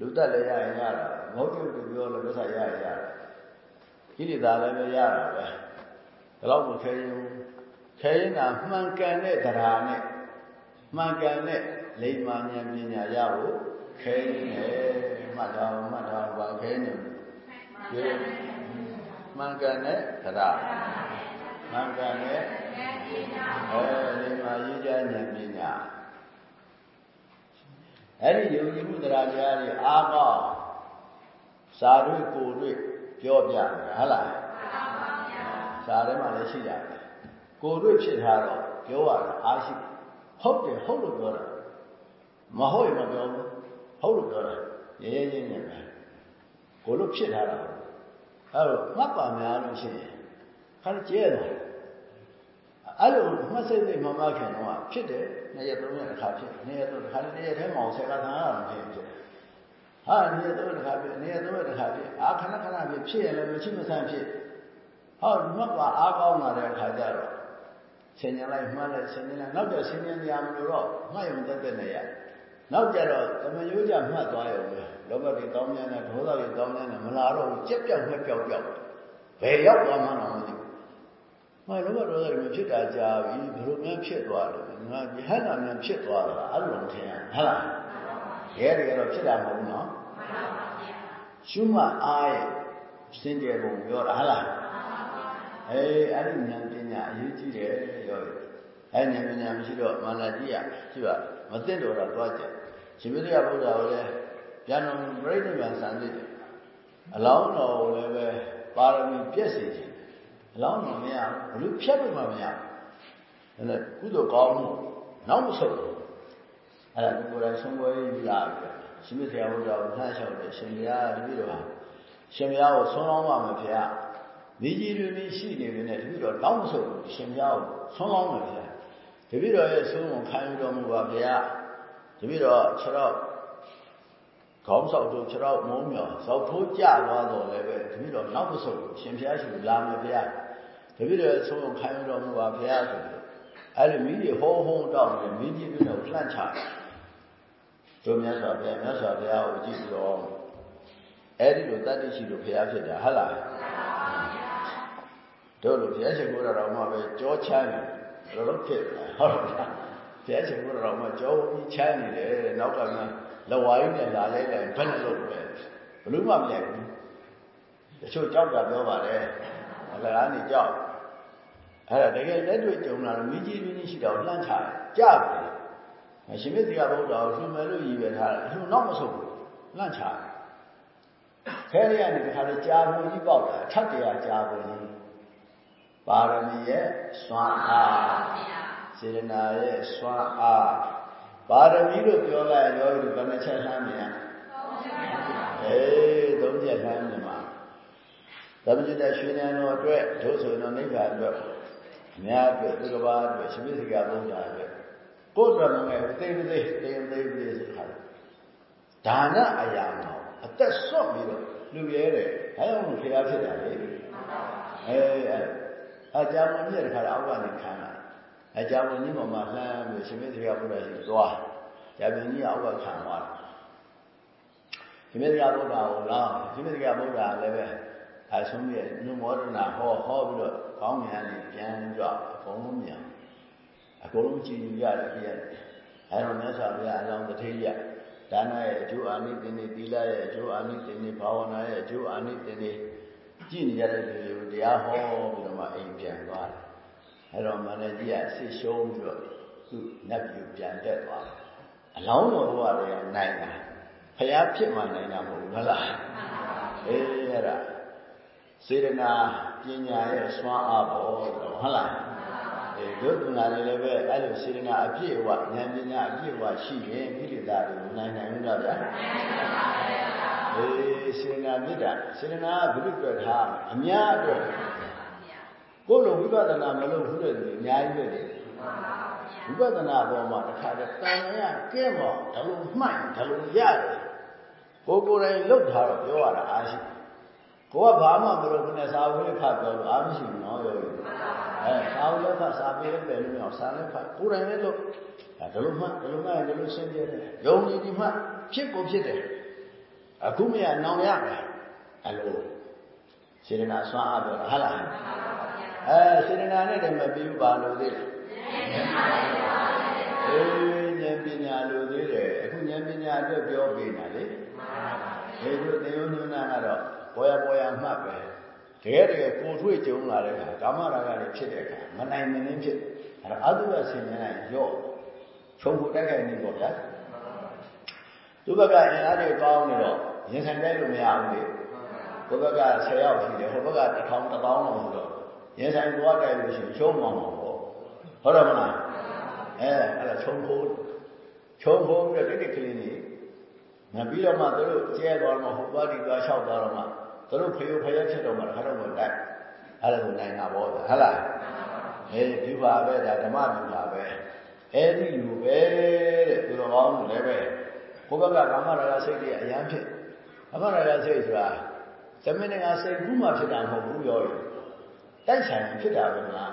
လူတက်လည်းရရင်ရတာမဟုတ်ဘူးသူပြောလို့ဘာသာရရင်ရတာကိလေသာလည်းပဲရတာပဲဘယ်တော့မခဲရင်ဘူးခဲရင်တာမှန်ကန်တဲ့တရားနဲ့မှန်ကန်တဲ့လိမ္မာဉာဏ်ပညာရဖို့ခဲနေမှတ်တော်မှတ်တော်ပါခဲနေပြေမှန်ကန်တဲ့တရားမှန်ကန်တဲ့အဲလိမ္မာရေးကြဉာဏ်ပညာ အဲ့ဒီယုံကြည်မှုတရားတရားတွေအားကောင်းစာတွေ့ကိုတွေ့ပြောပြတယ်ဟုတ်လားစာထဲမှာလည်းရှိကြတယ်ကိုတွေ့ဖြစ်ထားတော့ပြောရတာအားရှိဟုတ်တယ်ဟုတ်လို့ပြောတာမဟုတ်ရင်မပြောဘူးဟုတ်လို့ပြောတာရဲရဲချင်းချင်းပဲကိုလို့ဖြစ်ထားတာအဲ့တော့မှတ်ပါများလို့ရှိရင်ခါကျဲတယ် အဲ့လိုမှတ်စိတ်စိတ်မမခင်တော့ဖြစ်တယ်နှစ်ရက်သုံးရက်တစ်ခါဖြစ်နှစ်ရက်သုံးတစ်ခါနှစ်ရက်ထဲမှာဆယ်ကသာရအောင်ဖြစ်ဖြစ်ဟာနှစ်ရက်သုံးရက်တစ်ခါဖြစ်နှစ်ရက်သုံးရက်တစ်ခါဖြစ်အာခဏခဏဖြစ်ဖြစ်ရင်လည်းမရှိမဆန်းဖြစ်ဟောမှတ်ပါအားကောင်းလာတဲ့အခါကျတော့ဆင်ញံလိုက်မှတ်လိုက်ဆင်ញံလိုက်နောက်ကျဆင်ញံနေရမလို့တော့မှတ်ရုံတက်တက်နေရနောက်ကျတော့သမယောကြမှတ်သွားရုံပဲလောဘတွေတောင်းမြန်းတဲ့ဒေါသတွေတောင်းမြန်းတဲ့မလာတော့ဘူးကြက်ပြောက်နဲ့ပြောက်ပြောက်ဘယ်ရောက်သွားမှန်းတော့မသိဘူး။ မလောဘဒေါသတွေမဖြစ်တာကြာပြီဘယ်လိုများဖြစ်သွားလဲ။ငါယဟန္တာများဖြစ်သွားတာအဲ့လိုထင်ရဟုတ်လား။ရဲတွေကတော့ဖြစ်တာမဟုတ်ဘူးနော်။ရှုမှတ်အားရဲ့စင်ကြယ်ပုံပြောတာဟုတ်လား။အေးအဲ့ဒီဉာဏ်ပညာအရေးကြီးတယ်ရော။အဲ့ဉာဏ်ပညာမရှိတော့မာနကြီးရရှိပါမသိတော့တော့တွားကြ။ရှင်မရိယဗုဒ္ဓကိုလည်းပြန်တော်ပြိဋိဘံစံသိတယ်။အလောင်းတော်ကိုလည်းပဲပါရမီပြည့်စေခြင်း အလောင်းတော်မရဘူးဘလို့ဖြတ်လို့မှမရဘူးဒါနဲ့ကုသိုလ်ကောင်းမှုနောက်မဆုတ်ဘူးအဲ့ဒါကိုယ်တိုင်ဆုံးပွဲလာပြီရှင်မဆရာဘုရားကိုနှားလျှောက်တယ်ရှင်ဘုရားတပည့်တော်ရှင်ဘုရားကိုဆုံးလောင်းပါမယ်ဖေ။မိကြီးတွေလည်းရှိနေတယ်နဲ့တပည့်တော်နောက်မဆုတ်ဘူးရှင်ဘုရားကိုဆုံးလောင်းမယ်ဖေ။တပည့်တော်ရဲ့ဆုံးကိုခံယူတော်မူပါဗျာ။တပည့်တော်ခြေတော့ခေါင်းဆောက်တို့ခြေတော့မုံမြော်ဇောက်ထိုးကြသွားတော့လည်းပဲတပည့်တော်နောက်မဆုတ်ဘူးရှင်ဘုရားရှိခိုးလာမယ်ဗျာ။ တပည့်တော်ရဲ့ဆုံးကိုခံယူတော်မူပါဗျာဆိုပြီးအဲ့လိုမိကြီးဟောဟုံးတောက်နေမိကြီးပြတော့လှန့်ချတယ်တို့မြတ်စွာဘုရားမြတ်စွာဘုရားကိုကြည့်ပြီးတော့အဲ့ဒီလိုတတ္တိရှိလို့ဘုရားဖြစ်တာဟုတ်လားတို့လိုဘုရားရှင်ကိုယ်တော်မှပဲကြောချမ်းတယ်ဘယ်လိုဖြစ်လဲဟုတ်လားဘုရားရှင်ကိုယ်တော်မှကြောပြီးချမ်းနေတယ်နောက်ကမှလဝိုင်းနဲ့လာလဲလဲဘယ်နဲ့လို့ပဲဘလို့မှမရိုက်ဘူးတချို့ကြောက်တာပြောပါတယ်အလကားနေကြောက် အဲ့ဒါတကယ်လက်တွေ့ကြုံလာတော့မိကြီးရင်းရှိတော့လှမ်းချတယ်ကြတယ်ရှင်မေတ္တာဘုရားကိုလှူမယ်လို့ရည်ရွယ်ထားတယ်လှူတော့မဆုံးဘူးလှန့်ချတယ်ခဲရရနေဒီခါလေးကြာပုံကြီးပေါက်တာထပ်တရားကြာပုံကြီးပါရမီရဲ့စွမ်းအားစေရနာရဲ့စွမ်းအားပါရမီလို့ပြောလိုက်ရောဒီဘယ်နှချက်လှမ်းမြင်အေးသုံးချက်လှမ်းမြင်ပါသမจิตတဲ့ရွှေဉာဏ်တော်အတွက်ဒုဆိုတော်နိဗ္ဗာန်အတွက်အ များအတွက်သူတစ်ပါးအတွက်ရှင်မေတ္တာဘုရားအတွက်ကိုယ်တော်ငယ်သိမသိသိမသိပြီဆိုခါဒါနအရာမှာအသက်ဆော့ပြီးတော့လူရဲတယ်အဲကြောင့်ဖျားဖြစ်တာလေအဲအကြာမကြီးတဲ့ခါအောက်ကနေခံလာအကြာမကြီးပေါ်မှာလှမ်းပြီးရှင်မေတ္တာဘုရားရှိသွားကြာမကြီးအောက်ကခံသွားရှင်မေတ္တာဘုရားကိုလာရှင်မေတ္တာဘုရားလည်းပဲ အဲဆုံးပြီးနုမောဒနာဟောဟောပြီးတော့ကောင်းမြတ်နေပြန်ကြအကုန်လုံးမြန်အကုန်လုံးကြည်ညိုရတယ်ပြရတယ်အဲတော့မြတ်စွာဘုရားအလောင်းတထေးရဒါနရဲ့အကျိုးအာနိသင်တွေသီလရဲ့အကျိုးအာနိသင်တွေဘာဝနာရဲ့အကျိုးအာနိသင်တွေကြည်နေကြတဲ့လူတွေကိုတရားဟောပြီးတော့မှအိမ်ပြန်သွားတယ်အဲတော့မန္တကြီးကဆစ်ရှုံးပြီးတော့သူ့နတ်ပြည်ပြန်တက်သွားတယ်အလောင်းတော်ဘုရားတွေကနိုင်တာဖျားဖြစ်မှနိုင်တာမဟုတ်ဘူးဟုတ်လားအေးအဲ့ဒါ စေရနာပညာရဲ့စွမ်းအားပေါ့ဟုတ်လားအဲဒုက္ခနာတွေလည်းပဲအဲ့လိုစေရနာအပြည့်အဝဉာဏ်ပညာအပြည့်အဝရှိရင်ကိလေသာတွေကိုနိုင်နိုင်လို့တော့ဗျာအေးစေရနာမြစ်တာစေရနာဘုရုအတွက်ထားအများအတွက်ကိုယ်လိုဝိပဿနာမလုပ်ဘူးတဲ့သူအများကြီးပဲလေဝိပဿနာပေါ်မှာတစ်ခါတည်းတန်ရကဲမောဒါလိုမှတ်ဒါလိုရတယ်ကိုကိုယ်တိုင်လုပ်ထားတော့ပြောရတာအားရှိ ကိုကဘာမှမလုပ်ဘူးနဲ့စာဝေးဖတ်ပြောလို့အားမရှိဘူးနော်ယောဂီအဲစာဝေးလည်းဖတ်စာပေလည်းပယ်လို့မရအောင်စာလည်းဖတ်ကိုယ်တိုင်လည်းလုပ်ဒါလိုမှဒါလိုမှဒါလိုရှင်းပြတယ်ယုံကြည်ဒီမှဖြစ်ကိုဖြစ်တယ်အခုမရနောင်ရမယ်အဲ့လိုစေတနာဆွမ်းအားပြောတာဟုတ်လားအဲစေတနာနဲ့တည်းမပြီးဘူးပါလို့သေးတယ်အေးဉာဏ်ပညာလိုသေးတယ်အခုဉာဏ်ပညာအတွက်ပြောပေးတာလေဒီလိုသေယုံညွန်းနာကတော့ ပေါ်ရပေါ်ရမှတ်ပဲတကယ်တကယ်ကိုထွေးကြုံလာတဲ့အခါကာမရာဂတွေဖြစ်တဲ့အခါမနိုင်မနှင်းဖြစ်အဲ့ဒါအတုဝဆင်ញနိုင်ရော့ခြုံဖို့တက်ခိုင်နေပေါ့ဗျာသူဘက်ကအင်အားတွေကောင်းနေတော့ရင်ဆိုင်တိုက်လို့မရဘူးလေဟိုဘက်က10ယောက်ရှိတယ်ဟိုဘက်က1000 1000လောက်ဆိုတော့ရင်ဆိုင်သွားတိုက်လို့ရှိရင်ရှုံးမှာပေါ့ဟုတ်တယ်မလားအဲအဲ့ဒါခြုံဖို့ခြုံဖို့ပြီးတော့တိတ်တိတ်ကလေးနေ ငါပြီးတော့မှသူတို့ကျဲသွားတော့မှဟိုဘာဒီသွားလျှောက်သွားတော့မှသူတို့ဖေယဖယက်ချက်တော့မှခါတော့မှတိုက်အဲ့ဒါကိုနိုင်တာပေါ့ဟုတ်လားအဲဒီပါပဲဒါဓမ္မပြုပါပဲအဲ့ဒီလူပဲတဲ့သူတော်ကောင်းလည်းပဲဘုဘကကာမရာဂစိတ်တွေအရန်ဖြစ်ကာမရာဂစိတ်ဆိုတာသမင်းငါစိတ်ဘူးမှဖြစ်တာမဟုတ်ဘူးပြောရင်တိုက်ဆိုင်ဖြစ်တာပဲမလား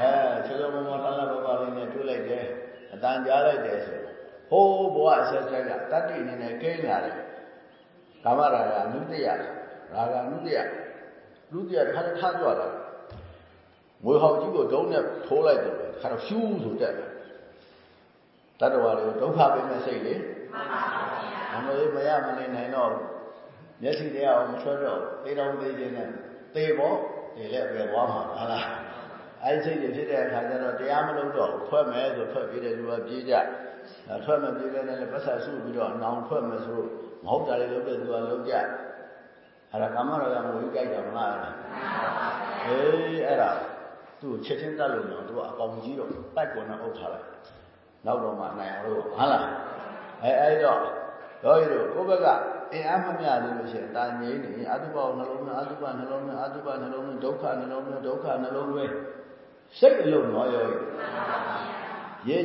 အဲချိုးချိုးမမလှလှပပလေးနဲ့တွေ့လိုက်တယ်အတန်ကြားလိုက်တယ်ဆို ဟိုးဘဝအဆက်ဆက်ကတတ္တိအနေနဲ့ကိန်းလာတယ်ကာမရာဂနုတ္တယရာဂနုတ္တယနုတ္တယတစ်ခါတည်းထားကြွလာငွေဟောက်ကြီးကိုဒုံးနဲ့ထိုးလိုက်တယ်ခါတော့ရှူးဆိုတက်တယ်တတ္တဝါတွေကိုဒုက္ခပေးမဲ့စိတ်လေမှန်ပါဗျာအမေမရမနေနိုင်တော့မျက်စိတရားအောင်မဆွဲတော့သေတော်သေးခြင်းနဲ့သေဖို့ဒီလည်းပဲသွားမှာဟုတ်လားအဲဒီစိတ်တွေဖြစ်တဲ့အခါကျတော့တရားမလုပ်တော့ထွက်မယ်ဆိုထွက်ပြီးတဲ့လူကပြေးကြ ထွက်မယ်ပြေးတဲ့လည်းပတ်ဆက်စုပြီးတော့နောင်ထွက်မယ်ဆိုမဟုတ်တာတွေလုပ်တဲ့သူကလုပ်ကြအဲ့ဒါကာမရာဂမဝိကြိုက်တာမလားအေးအဲ့ဒါသူ့ချက်ချင်းတတ်လို့တော့သူကအကောင်ကြီးတော့ပိုက်ကုန်နဲ့အုပ်ထားလိုက်နောက်တော့မှနိုင်အောင်လို့ဟုတ်လားအဲအဲ့တော့တို့ရတို့ကိုယ့်ဘက်ကအင်အားမမျှသေးလို့ရှိရင်တာငြိမ့်နေအတုပနှလုံးနဲ့အတုပနှလုံးနဲ့အတုပနှလုံးနဲ့ဒုက္ခနှလုံးနဲ့ဒုက္ခနှလုံးတွေစိတ်အလုံးတော့ရောရေ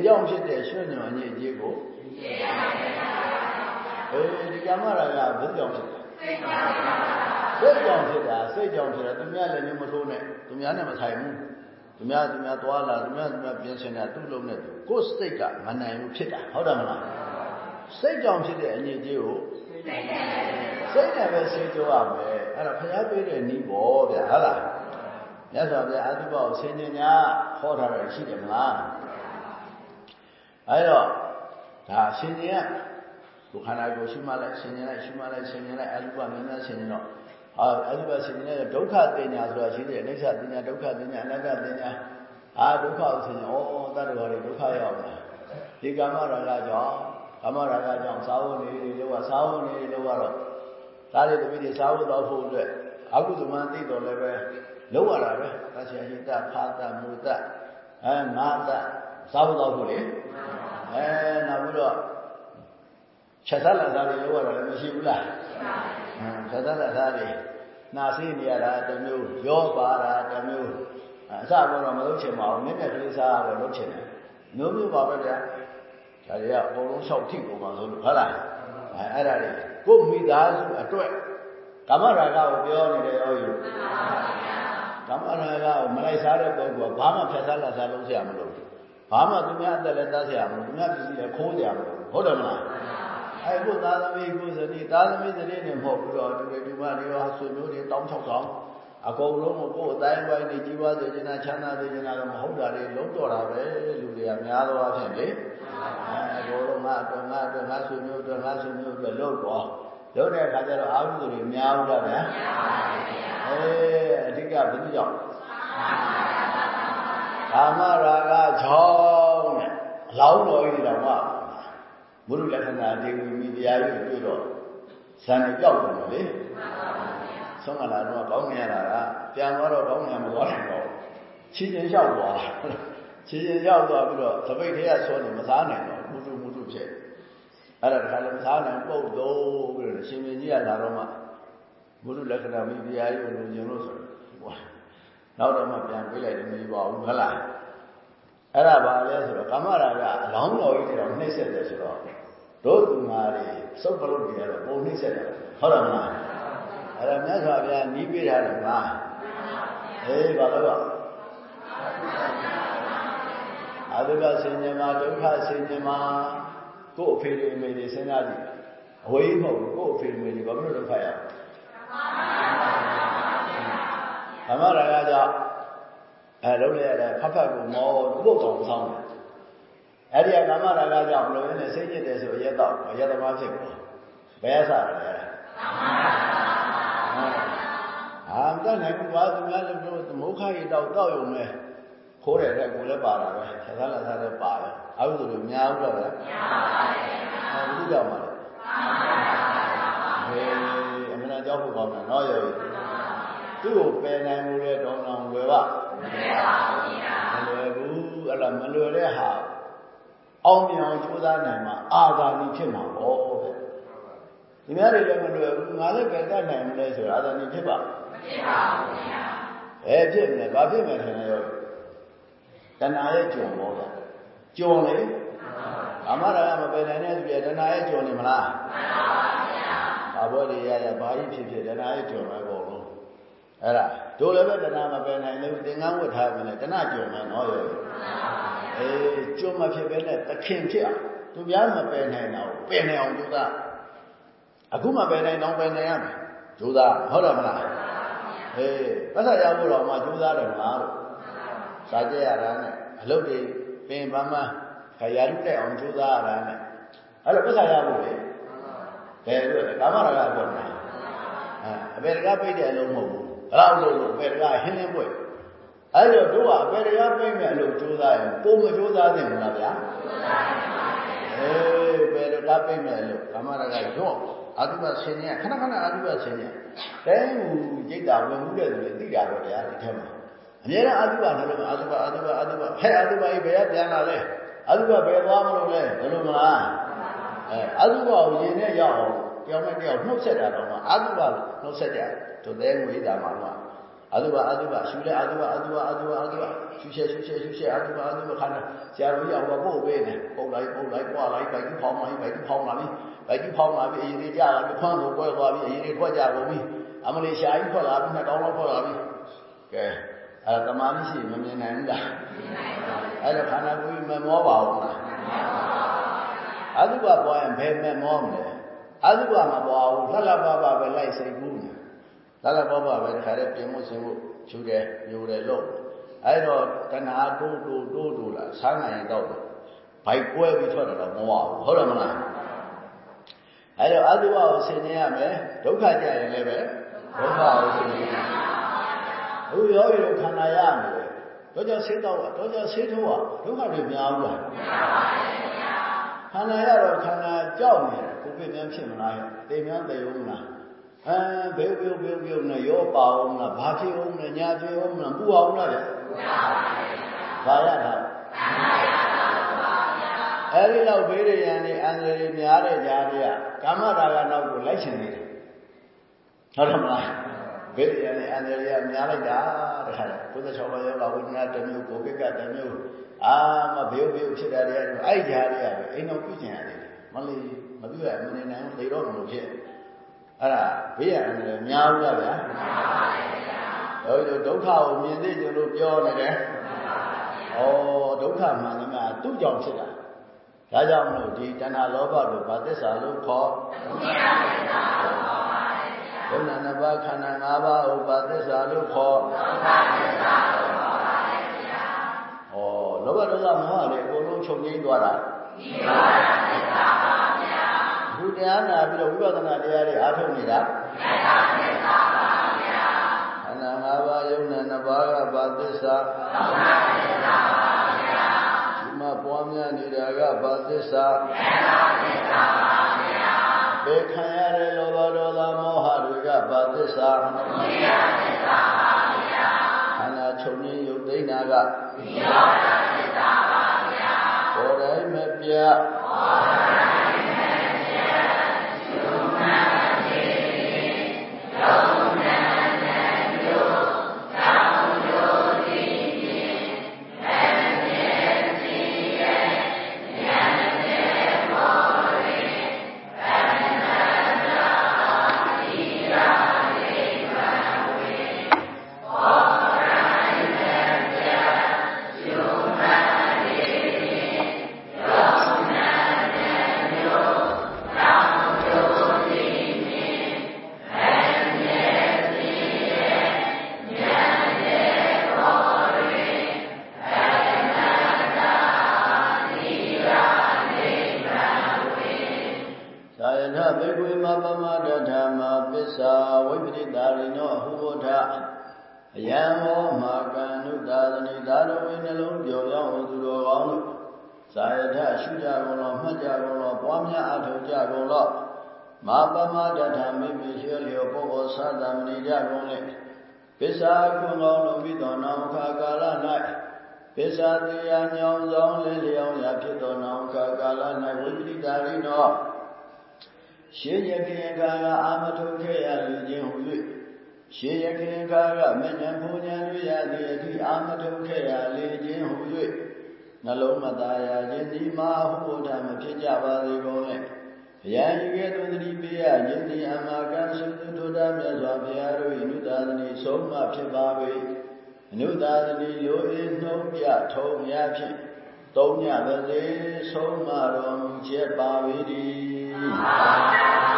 ကြောင့်ဖြစ်တဲ့ရွှေ့ညွန်အညစ်အကြေးကိုအေးဒီကမ္မရာကဘယ်ကြောင့်ဖြစ်လဲစိတ်ကြောင့်ဖြစ်တာစိတ်ကြောင့်ဖြစ်တာသူများလည်းမျိုးမထိုးနဲ့သူများနဲ့မဆိုင်ဘူးသူများသူများသွားလာသူများသူများပြင်ဆင်တာသူ့လုံးနဲ့သူကိုယ်စိတ်ကမနိုင်ဘူးဖြစ်တာဟုတ်တယ်မလားစိတ်ကြောင့်ဖြစ်တဲ့အညစ်အကြေးကိုစိတ်နဲ့ပဲရှင်းကြရမယ်အဲ့ဒါဖျားပေးတဲ့နီးပေါ့ဗျာဟုတ်လားမြတ်စွာဘုရားအတုပကိုဆင်ញင်ညာဟောထားတယ်ရှိတယ်မလား အဲ့တော့ဒါဆင်ញင်ရကိုခန္ဓာကိုယ်ရှိမှလိုက်ဆင်ញင်လိုက်ရှိမှလိုက်ဆင်ញင်လိုက်အတုပများများဆင်ញင်တော့ဟာအတုပဆင်ញင်တဲ့ဒုက္ခတင်ညာဆိုတာရှိတယ်အိဋ္ဌတင်ညာဒုက္ခတင်ညာအနတ္တတင်ညာအာဒုက္ခကိုဆင်ញင်ဩတတ္တဝါတွေဒုက္ခရောက်တာဒီကာမရာဂကြောင့်ကာမရာဂကြောင့်သာဝနေတွေလောကသာဝနေတွေလောကတော့ဒါတွေတပိတွေသာဝတော့ဖို့အတွက်အကုသမသိတော်လည်းပဲလောက်ရတာပဲသချေဟိတဖာတမူတအဲငါတသာဝတော့ဖို့လေ အဲနောက်ပြီးတော့ချက်သက်လက်သားတွေလောက်ရတာလည်းမရှိဘူးလားချက်သက်လက်သားတွေနာစီနေရတာတစ်မျိုးရောပါတာတစ်မျိုးအစကတော့မလုပ်ချင်ပါဘူးမြင့်မြတ်ကလေးစားတော့လုပ်ချင်တယ်မျိုးမျိုးပါပဲဗျာဒါတွေကအကုန်လုံးလျှောက်ထိကုန်ပါဆိုလို့ဟုတ်လားအဲအဲ့ဒါတွေကိုမိသားစုအတွက်ကာမရာဂကိုပြောနေတယ်ရောယူကာမရာဂကိုမလိုက်စားတဲ့ပုဂ္ဂိုလ်ကဘာမှဖြတ်စားလာစားလုံးဆရာမလို့ဘာ မှသူများအသက်လည်းတတ်ဆရာမလို့သူများပစ္စည်းလည်းခိုးဆရာမလို့ဟုတ်တယ်မလားအဲ့ကိုသားသမီးကိုစတိသားသမီးစတိနဲ့မဟုတ်ဘူးတော့ဒီလိုဒီမတွေရောဆွေမျိုးတွေတောင်းချောက်တောင်းအကုန်လုံးကိုကိုယ်အတိုင်းဝိုင်းနေကြီးပွားစေချင်တာချမ်းသာစေချင်တာတော့မဟုတ်တာတွေလုံးတော်တာပဲလူတွေကများသောအားဖြင့်လေအဲဘောလုံးငါအတွက်ငါအတွက်ငါဆွေမျိုးအတွက်ငါဆွေမျိုးအတွက်လုံးတော်လုံးတဲ့အခါကျတော့အာဟုသူတွေများဘူးလားဗျာများပါပါဗျာအဲအဓိကဘယ်သူကြောင့် ကာမရာဂကြောင့်နဲ့အလောင်းတော်ကြီးတော်ကဘုရုလက္ခဏာဒေဝီမိတရားကြီးတွေ့တော့ဇန်ကြောက်တယ်လေမှန်ပါပါဆုံးမလာတော့ကောင်းမြင်ရတာကပြန်သွားတော့ကောင်းမြင်မသွားနိုင်တော့ချင်းချင်းလျှောက်သွားတာချင်းချင်းလျှောက်သွားပြီးတော့သပိတ်ထဲကဆွနေမစားနိုင်တော့မူတုမူတုဖြစ်အဲ့ဒါတခါလည်းမစားနိုင်ပုတ်တော့ပြီးတော့ရှင်မင်းကြီးကလာတော့မှဘုရုလက္ခဏာမိဖုရားကြီးကိုလူကျင်လို့ဆိုတော့ နောက်တော့မှပြန်ပြေးလိုက်တယ်မပြီးပါဘူးဟုတ်လားအဲ့ဒါဘာလဲဆိုတော့ကာမရာဂအလောင်းတော်ကြီးတောင်နှိမ့်ဆက်တယ်ဆိုတော့တို့သူမာတွေစုပ်ပလုတ်တွေကတော့ပုံနှိမ့်ဆက်တယ်ဟုတ်တယ်မလားအဲ့ဒါမြတ်စွာဘုရားနီးပေးတာလေမအေးဘာလို့လဲအတုပဆင်ញမှာဒုက္ခဆင်ញမှာကို့အဖေတွေအမေတွေစဉ်းစားကြည့်အဝေးမဟုတ်ဘူးကို့အဖေအမေတွေဘာလို့ဒုက္ခရ ဓမ္မရာဂကြောင့်အဲလုံးလိုက်ရတယ်ဖတ်ဖတ်ကိုမောပုတ်တော်ဆောင်းတယ်အဲ့ဒီကဓမ္မရာဂကြောင့်ဘလို့ရင်းနဲ့စိတ်ညစ်တယ်ဆိုရက်တော့ရက်သမားဖြစ်ကုန်ဘယ်ဆရတယ်လဲအာမတတ်နိုင်ဘူးဘာသူများလည်းပြောမုခရီတောက်တောက်ရုံနဲ့ခိုးတယ်တဲ့ကိုလည်းပါတာပဲဆက်သားလက်သားလည်းပါတယ်အကုသိုလ်တွေများဘူးလားဗျာများပါဘူးဘုရားမှာလေဟေးအမှန်တရားဖို့ကောင်းတယ်နော်ယောဂီ သူ့ကိုပယ်နိုင်မှုလဲတောင်းတောင်းလွယ်ပါမလွယ်ပါဘူးဗျာမလွယ်ဘူးအဲ့ဒါမလွယ်တဲ့ဟာအောင်မြင်အောင်ကြိုးစားနိုင်မှာအာသာနိဖြစ်မှာပေါ့တဲ့ဒီများတွေလည်းမလွယ်ဘူးငါလည်းပယ်တတ်နိုင်မလဲဆိုတော့အာသာနိဖြစ်ပါမဖြစ်ပါဘူးဗျာအဲဖြစ်မလဲဘာဖြစ်မလဲခင်ဗျာယောဂီတဏှာရဲ့ကြုံပေါ့ဗျာကြုံလေအမရကမပယ်နိုင်တဲ့သူရဲ့တဏှာရဲ့ကြုံနေမလားမှန်ပါဗျာဘာဘောတွေရရဘာကြီးဖြစ်ဖြစ်တဏှာရဲ့ကြုံပဲပေါ့လို့ အဲ့ဒါတို့လည်းပဲတဏှာမပယ်နိုင်လို့သင်္ကန်းဝတ်ထားပြီလေတဏှာကြုံမယ်နော်ရောအေးကြုံမဖြစ်ပဲနဲ့သခင်ဖြစ်အောင်သူများမပယ်နိုင်တော့ပယ်နိုင်အောင်ကြိုးစားအခုမပယ်နိုင်တော့ပယ်နိုင်ရမယ်ကြိုးစားဟုတ်တယ်မလားအေးပတ်သက်ရဖို့တော့မှကြိုးစားတယ်မလားလို့စာကြရတာနဲ့အလုပ်တွေပင်ပန်းပန်းခရာရုတဲ့အောင်ကြိုးစားရတာနဲ့အဲ့လိုပတ်သက်ရဖို့လေဘယ်လိုလဲကာမရာဂပြောတာအဲအပေတကပိတ်တဲ့အလုံးမဟုတ်ဘူးဘယ် လောက်လို့လို့အပေတကဟင်းလင်းပွက်အဲ့တော့တို့ကအပေတကပိတ်မဲ့အလုပ်ကြိုးစားရင်ပုံမကြိုးစားသင့်ဘူးလားဗျာကြိုးစားပါအေးပေတကပိတ်မဲ့အလုပ်ကာမရာဂရော့အာတုပဆင်းရဲခဏခဏအာတုပဆင်းရဲတိုင်းဟူရိတ်တာဝင်မှုတဲ့သူတွေသိတာတော့တရားဒီထဲမှာအများအားအတုပနှလုံးအတုပအတုပအတုပဟဲ့အတုပကြီးဘယ်ကပြန်လာလဲအတုပဘယ်သွားမလို့လဲဘယ်လိုမလားအဲအတုပကိုရင်နဲ့ရောက်အောင် တယောက်နဲ့တယောက်နှုတ်ဆက်တာတော့အတုပနှုတ်ဆက်ကြသူတဲငွေတာမှာတော့အတုပအတုပရှူလဲအတုပအတုပအတုပအတုပရှူရှဲရှူရှဲရှူရှဲအတုပအတုပခန္ဓာဆရာတော်ကြီးအောင်ပို့ပေးတယ်ပုတ်လိုက်ပုတ်လိုက်ပွားလိုက်ဗိုက်ကြီးဖောင်းလာပြီဗိုက်ကြီးဖောင်းလာပြီဗိုက်ကြီးဖောင်းလာပြီအရင်လေးကြာလာပြီခွန်းလို့ပွဲသွားပြီအရင်လေးထွက်ကြကုန်ပြီအမလေးရှာကြီးထွက်လာပြီနှစ်တောင်းလောက်ထွက်လာပြီကဲအဲတမာတိရှိမမြင်နိုင်ဘူးလားအဲ့တော့ခန္ဓာကိုယ်မမောပါဘူးလားအတုပပွားရင်ဘယ်မဲ့မောမလဲ အတုပမပွားဘူးလှလှပပပဲလိုက်စိတ်ကူးနေလှလှပပပဲတခါတည်းပြင်မှုဆင်မှုချူတယ်ညိုတယ်လို့အဲ့တော့တဏှာတိုးတိုးတိုးတိုးလာဆန်းနိုင်တော့ဘိုက်ကွဲပြီးထွက်တော့မဝဘူးဟုတ်တယ်မလားအဲ့တော့အတုပကိုဆင်ញရမယ်ဒုက္ခကြရင်လည်းပဲဒုက္ခကိုဆင်ញရမယ်အခုယောဂီတို့ခန္ဓာရနေတယ်တော့ကြောင့်ဆေးတော့တော့ကြောင့်ဆေးထိုးอ่ะဒုက္ခတွေများဘူးလားများပါတယ် ခင်ဗျာခန္ဓာရတော့ခန္ဓာကြောက်နေတယ်ကိုပြင်းများဖြစ်မလားတေများတေဦးမလားအဲဘေးဘေးဘေးဘေးနဲ့ရောပါအောင်လားဘာဖြစ်အောင်လဲညာဖြစ်အောင်လားပူအောင်လားဗျာပူပါပါတယ်ဘာရတာခန္ဓာရတာပါဗျာအဲဒီတော့ဘေးရရန်နေအန္တရာယ်များတဲ့ကြားတွေကကာမရာဂနောက်ကိုလိုက်ရှင်နေတယ်ဟုတ်တယ်မလား ဘေးရန်နဲ့အန္တရာယ်များလိုက်တာတခါလေဘုဒ္ဓ၆ပါးယောဂဝိညာဉ်တစ်မျိုးကိုယ်ကတစ်မျိုးအာမဘေးဘေးဖြစ်တာတွေအဲ့ကြားတွေကအိမ်တော်ပြုကျင်ရတယ်မလေးမပြုရမနေနိုင်ဘူးသိတော့မလို့ဖြစ်အဲ့ဒါဘေးရန်နဲ့များဘူးလားဗျာများပါပါဗျာတို့ဒုက္ခကိုမြင်သိကြလို့ပြောနေတယ်ဩဒုက္ခမှန်တယ်မှာသူ့ကြောင့်ဖြစ်တာဒါကြောင့်မလို့ဒီတဏှာလောဘတို့ဘာသစ္စာလို့ခေါ်ဒုက္ခသစ္စာလို့ခေါ် ဘုရားနှစ်ပါးခန္ဓာ၅ပါးဥပါသစ္စာလို့ခေါ်ဒုက္ခသစ္စာလို့ခေါ်ပါတယ်ဗျာ။ဩလောဘဒေါသမောဟတွေအကုန်လုံးချုပ်ငြိမ်းသွားတာ။ဒီပါဒသစ္စာပါဗျာ။ဘုရားနာပြီးတော့ဝိပဿနာတရားတွေအားထုတ်နေတာ။မေတ္တာသစ္စာပါဗျာ။ခန္ဓာ၅ပါးယုံနာနှစ်ပါးကဘာသစ္စာဒုက္ခသစ္စာပါဗျာ။ဒီမှာပွားများနေတာကဘာသစ္စာမေတ္တာသစ္စာပါ ဗျာ။ဘေခံရတဲ့လောဘဒေါသမောဟတွေကဘာသစ္စာသမုဒယသစ္စာပါဗျာခန္ဓာချုပ်ငင်းယုတ်သိနာကသီလသစ္စာပါဗျာပေါ်တိုင်းမပြပေါ်တိုင်း ရှေးရခင်ကာလအာမထုခဲ့ရလူချင်းဟု၍ရှေးရခင်ကာလမဉ္ဇဉ်ဘုံဉဏ်တို့ရသည့်အထိအာမထုခဲ့ရလေခြင်းဟု၍နှလုံးမသားရခြင်းဒီမှာဟုဓမ္မဖြစ်ကြပါစေကုန်လေဘုရားကြီးကဲ့သို့သတိပေးရခြင်းဒီအမာကံသုတ္တဒမြတ်စွာဘုရားတို့၏နုသာသနိဆုံးမဖြစ်ပါ၏အနုသာသနိလိုအင်းနှုံးပြထုံများဖြင့်သုံးညပါစေဆုံးမတော်မူချက်ပါ၏ဒီအလုံး ကြ